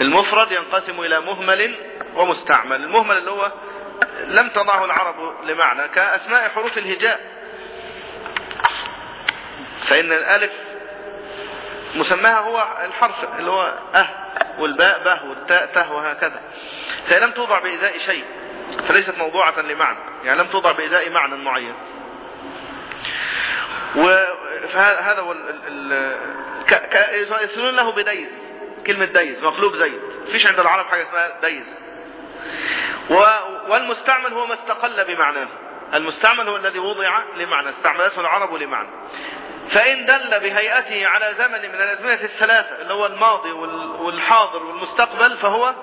المفرد ينقسم إلى مهمل ومستعمل. المهمل اللي هو لم تضعه العرب لمعنى كأسماء حروف الهجاء. فإن الألف مسماها هو الحرف اللي هو أه والباء به والتاء ته وهكذا. فهي لم توضع بإزاء شيء فليست موضوعة لمعنى يعني لم توضع بإزاء معنى معين. وهذا هو يسألون له بديز كلمة ديز مقلوب زيد فيش عند العرب حاجة اسمها ديز والمستعمل هو ما استقل بمعناه. المستعمل هو الذي وضع لمعنى استعملته العرب لمعنى. فإن دل بهيئته على زمن من الأزمنة الثلاثة اللي هو الماضي والحاضر والمستقبل فهو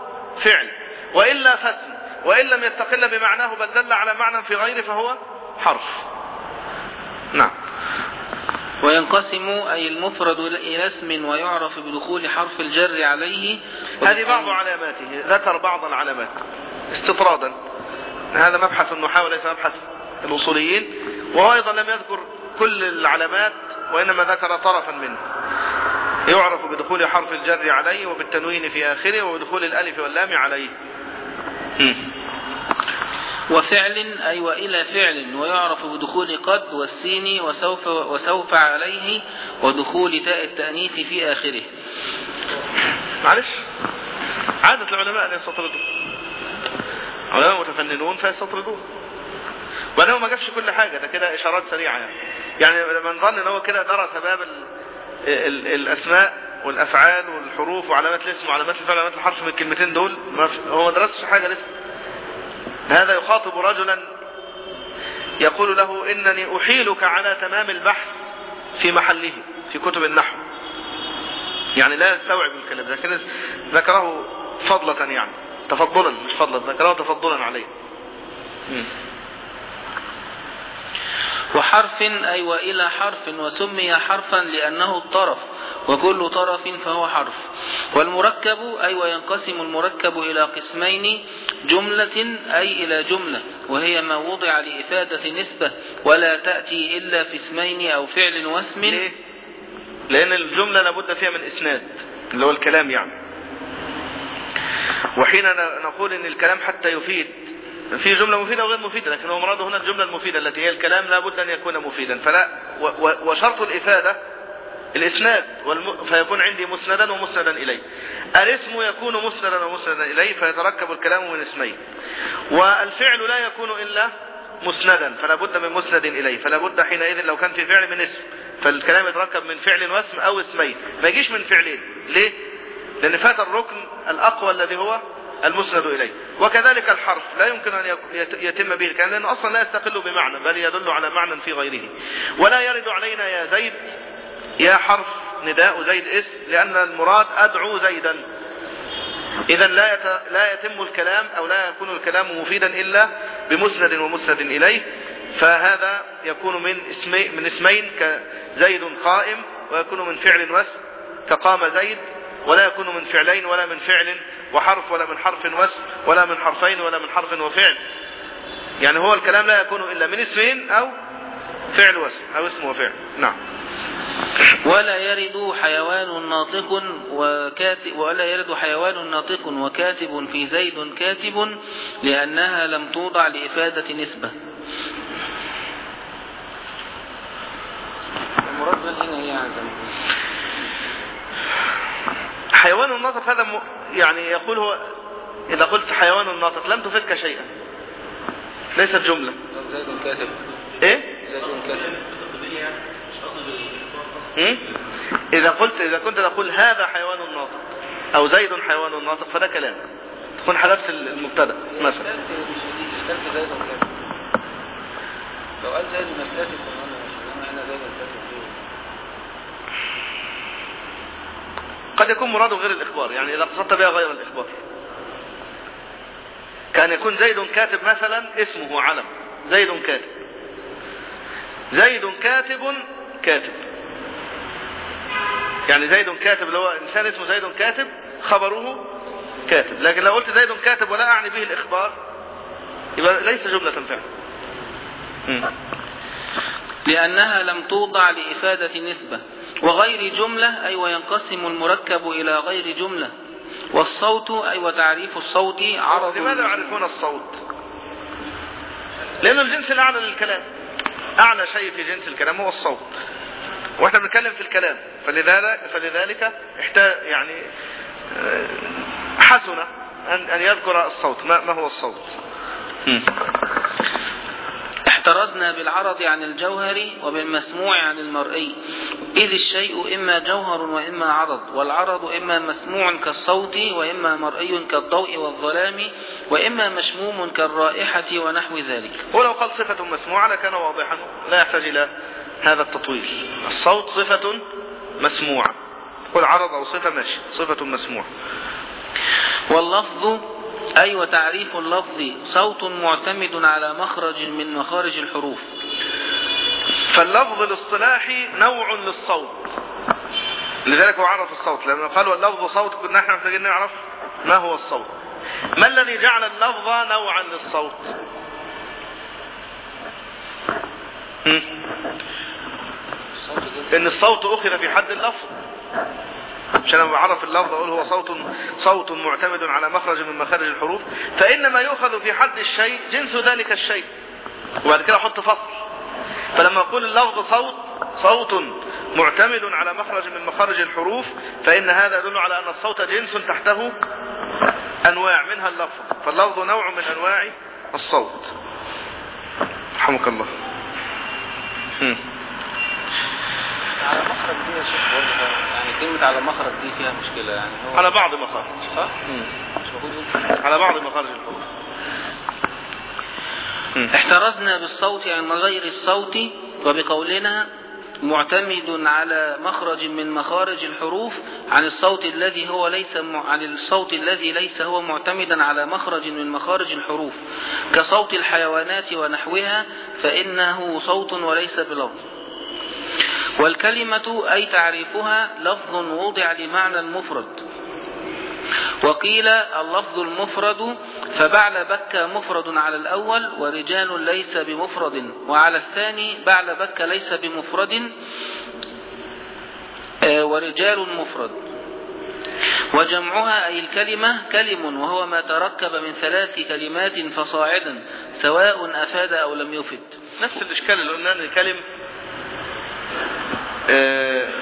فعل. وإلا فاسم وإن لم يستقل بمعناه بل دل على معنى في غيره فهو حرف. نعم. وينقسم أي المفرد إلى اسم ويعرف بدخول حرف الجر عليه. هذه بعض علاماته ذكر بعض العلامات. استطرادا. هذا مبحث النحاة وليس مبحث الأصوليين. وهو أيضا لم يذكر كل العلامات وإنما ذكر طرفا منه. يعرف بدخول حرف الجر عليه وبالتنوين في آخره وبدخول الألف واللام عليه. مم. وفعل أي وإلى فعل ويعرف بدخول قد والسين وسوف, وسوف عليه ودخول تاء التأنيث في آخره. معلش. عادة العلماء أن يستطردوا. علماء متفننون فيستطردون. وأنه ما جابش كل حاجة ده كده إشارات سريعة يعني. يعني لما نظن أن هو كده درس باب ال ال الأسماء والأفعال والحروف وعلامات الاسم وعلامات الفعل وعلامات الحرف من الكلمتين دول. هو ما درسش حاجة لسه. هذا يخاطب رجلا يقول له إنني أحيلك على تمام البحث في محله في كتب النحو. يعني لا يستوعب الكلام لكن ذكره فضلة يعني تفضلا مش فضلا ذكره تفضلا عليه. وحرف أي وإلى حرف وسمي حرفا لأنه الطرف وكل طرف فهو حرف. والمركب أي وينقسم المركب إلى قسمين جملة أي إلى جملة وهي ما وضع لإفادة نسبة ولا تأتي إلا في اسمين أو فعل واسم. ليه؟ لأن الجملة لابد فيها من إسناد اللي هو الكلام يعني. وحين نقول إن الكلام حتى يفيد في جملة مفيدة وغير مفيدة لكن هو هنا الجملة المفيدة التي هي الكلام لابد أن يكون مفيدا. فلا وشرط الإفادة الإسناد والم... فيكون عندي مسندا ومسندا إليه الاسم يكون مسندا ومسندا إليه فيتركب الكلام من اسمين. والفعل لا يكون إلا مسندا فلا بد من مسند إليه فلا بد حينئذ لو كان في فعل من اسم فالكلام يتركب من فعل واسم أو اسمين. ما يجيش من فعلين. ليه؟ لأن فات الركن الأقوى الذي هو المسند إليه وكذلك الحرف. لا يمكن أن يتم به الكلام لأنه أصلا لا يستقل بمعنى بل يدل على معنى في غيره. ولا يرد علينا يا زيد يا حرف نداء زيد اسم لأن المراد أدعو زيدا. إذا لا. لا يتم الكلام أو لا يكون الكلام مفيدا إلا بمسند ومسند إليه. فهذا يكون من اسمي... من اسمين كزيد قائم ويكون من فعل واسم كقام زيد ولا يكون من فعلين ولا من فعل وحرف ولا من حرف واسم ولا من حرفين ولا من حرف وفعل. يعني هو الكلام لا يكون إلا من اسمين أو فعل واسم أو اسم وفعل. نعم. ولا يرد حيوان ناطق وكاتب ولا يرد حيوان ناطق وكاتب في زيد كاتب لأنها لم توضع لإفادة نسبة المراد هنا هي عدم حيوان الناطق هذا. يعني يقول هو إذا قلت حيوان الناطق لم تفدك شيئا ليست جملة زيد كاتب إيه؟ زيد كاتب? إذا قلت إذا كنت تقول هذا حيوان ناطق أو زيد حيوان ناطق فده كلام. تكون حذفت المبتدأ مثلا. لو قال زيد فأنا هنا زيد؟ قد يكون مراده غير الإخبار يعني إذا قصدت بها غير الإخبار. كان يكون زيد كاتب مثلا اسمه علم. زيد كاتب. زيد كاتب كاتب. يعني زيد كاتب اللي هو إنسان اسمه زيد كاتب خبره كاتب. لكن لو قلت زيد كاتب ولا أعني به الإخبار يبقى ليس جملة فعلا. لأنها لم توضع لإفادة نسبة. وغير جملة أي وينقسم المركب إلى غير جملة. والصوت أي وتعريف الصوت عرض لماذا يعرفون الصوت؟ لأنه الجنس الأعلى للكلام. أعلى شيء في جنس الكلام هو الصوت. وإحنا بنتكلم في الكلام. فلذلك فلذلك احتاج يعني آه، حسن أن أن يذكر الصوت. ما ما هو الصوت؟ احترزنا بالعرض عن الجوهر وبالمسموع عن المرئي. إذ الشيء إما جوهر وإما عرض والعرض إما مسموع كالصوت وإما مرئي كالضوء والظلام وإما مشموم كالرائحة ونحو ذلك. ولو قال صفة مسموعة لكان واضحا. لا يحتاج إلى هذا التطويل. الصوت صفة مسموعة قل عرض أو صفة ماشي. صفة مسموعة واللفظ أي وتعريف اللفظ صوت معتمد على مخرج من مخارج الحروف. فاللفظ الاصطلاحي نوع للصوت. لذلك هو عرف الصوت لما قال واللفظ صوت كنا إحنا محتاجين نعرف ما هو الصوت. ما الذي جعل اللفظ نوعا للصوت؟ ان الصوت أخذ في حد اللفظ. عشان لما بعرف اللفظ أقول هو صوت صوت معتمد على مخرج من مخارج الحروف. فإنما يؤخذ في حد الشيء جنس ذلك الشيء. وبعد كده أحط فصل. فلما أقول اللفظ صوت صوت معتمد على مخرج من مخارج الحروف فإن هذا يدل على أن الصوت جنس تحته أنواع منها اللفظ. فاللفظ نوع من أنواع الصوت. رحمك الله. هم. على مخرج دي يا شيخ برضه يعني كلمة على مخرج دي فيها مشكلة يعني. هو على بعض مخارج صح؟ مش على بعض مخارج الحروف. احترزنا بالصوت عن غير الصوت وبقولنا معتمد على مخرج من مخارج الحروف عن الصوت الذي هو ليس م... عن الصوت الذي ليس هو معتمدا على مخرج من مخارج الحروف. كصوت الحيوانات ونحوها فإنه صوت وليس بلفظ. والكلمة أي تعريفها لفظ وضع لمعنى مفرد. وقيل اللفظ المفرد فبعل بك مفرد على الأول ورجال ليس بمفرد وعلى الثاني بعل بك ليس بمفرد آه، ورجال مفرد. وجمعها أي الكلمة كلم وهو ما تركب من ثلاث كلمات فصاعدا سواء أفاد أو لم يفد. نفس الإشكال اللي قلنا الكلم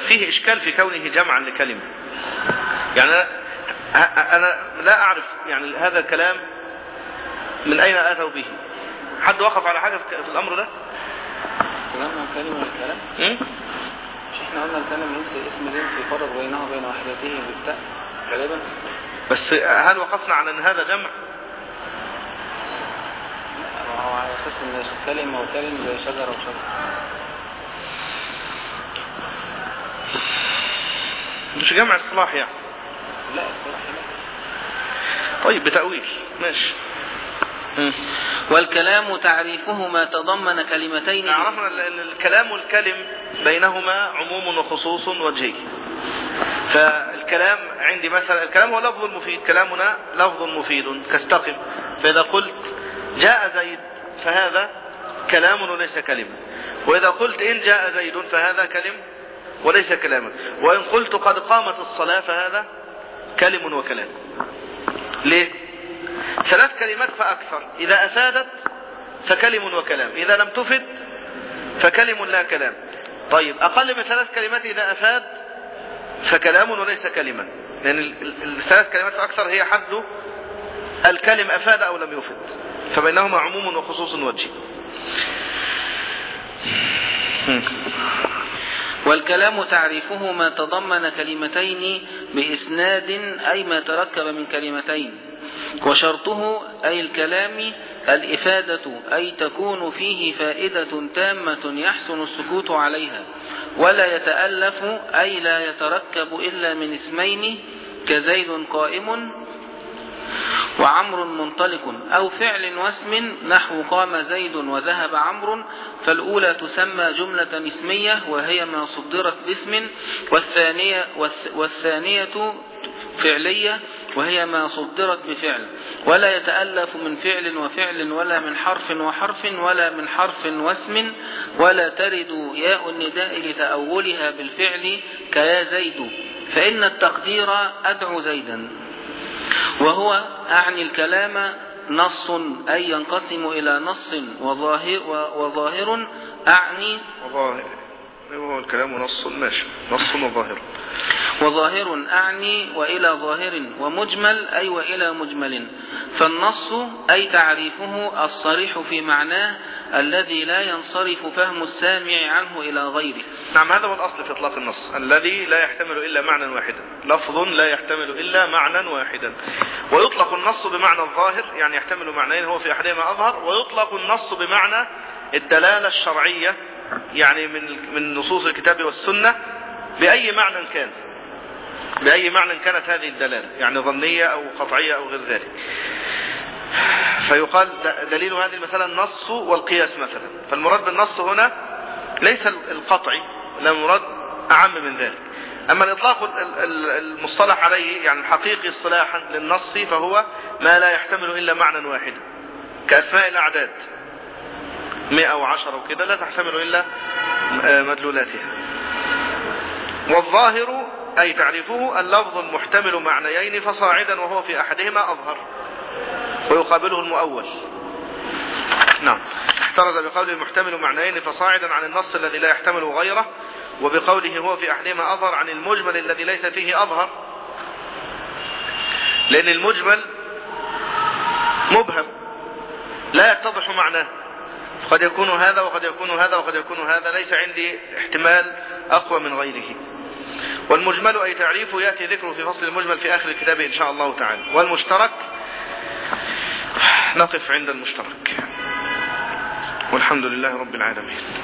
فيه إشكال في كونه جمعا لكلمة. يعني أنا, لا أعرف يعني هذا الكلام من أين أتوا به. حد وقف على حاجة في الأمر ده؟ كلام كلمة الكلام؟ م? مش إحنا قلنا الكلام ينسي اسم الانس يفرق بينه وبين وحدته بالتاء غالبا. بس هل وقفنا على أن هذا جمع؟ هو على أساس إن كلمة وكلم زي شجرة وشجرة. مش جمع اصطلاح يعني. لا طيب بتأويل. ماشي. والكلام تعريفه ما تضمن كلمتين. عرفنا ان الكلام والكلم بينهما عموم وخصوص وجهي. فالكلام عندي مثلا الكلام هو لفظ مفيد كلامنا لفظ مفيد. كاستقم. فإذا قلت جاء زيد فهذا كلام وليس كلمة. وإذا قلت إن جاء زيد فهذا كلم وليس كلاما وإن قلت قد قامت الصلاة فهذا كلم وكلام. ليه؟ ثلاث كلمات فأكثر. إذا أفادت فكلم وكلام. إذا لم تفد فكلم لا كلام. طيب أقل من ثلاث كلمات إذا أفاد فكلام وليس كلمة. لأن ال- ال- الثلاث كلمات فأكثر هي حد الكلم أفاد أو لم يفد. فبينهما عموم وخصوص وجهي والكلام تعريفه ما تضمن كلمتين بإسناد أي ما تركب من كلمتين. وشرطه أي الكلام الإفادة أي تكون فيه فائدة تامة يحسن السكوت عليها. ولا يتألف أي لا يتركب إلا من اسمين كزيد قائم وعمر منطلق أو فعل واسم نحو قام زيد وذهب عمرو فالأولى تسمى جملة اسمية وهي ما صدرت باسم والثانية, والث- والثانية فعلية وهي ما صدرت بفعل. ولا يتألف من فعل وفعل ولا من حرف وحرف ولا من حرف واسم ولا ترد ياء النداء لتأولها بالفعل كيا زيد. فإن التقدير أدعو زيدا. وهو أعني الكلام نص أي ينقسم إلى نص وظاهر, وظاهر أعني وظاهر. هو الكلام نص ماشي. نص وظاهر. وظاهر أعني وإلى ظاهر ومجمل أي وإلى مجمل. فالنص أي تعريفه الصريح في معناه الذي لا ينصرف فهم السامع عنه إلى غيره. نعم هذا هو الأصل في إطلاق النص. الذي لا يحتمل إلا معنى واحدا. لفظ لا يحتمل إلا معنى واحدا. ويطلق النص بمعنى الظاهر يعني يحتمل معنيين هو في أحدهما أظهر. ويطلق النص بمعنى الدلالة الشرعية يعني من من نصوص الكتاب والسنة. بأي معنى كان؟ بأي معنى كانت هذه الدلالة؟ يعني ظنية أو قطعية أو غير ذلك. فيقال دليل هذه المسألة النص والقياس مثلا. فالمراد بالنص هنا ليس القطعي لا مراد أعم من ذلك. أما الإطلاق ال- ال- المصطلح عليه يعني الحقيقي اصطلاحا للنص فهو ما لا يحتمل إلا معنى واحدا كأسماء الأعداد. مئة وعشرة وكده لا تحتمل إلا مدلولاتها. والظاهر أي تعريفه اللفظ المحتمل معنيين فصاعدا وهو في أحدهما أظهر. ويقابله المؤول. نعم. احترز بقوله المحتمل معنيين فصاعدا عن النص الذي لا يحتمل غيره وبقوله هو في أحدهما أظهر عن المجمل الذي ليس فيه أظهر. لأن المجمل مبهم لا يتضح معناه. قد يكون هذا وقد يكون هذا وقد يكون هذا ليس عندي احتمال أقوى من غيره. والمجمل أي تعريفه يأتي ذكره في فصل المجمل في آخر الكتاب إن شاء الله تعالى. والمشترك نقف عند المشترك. والحمد لله رب العالمين.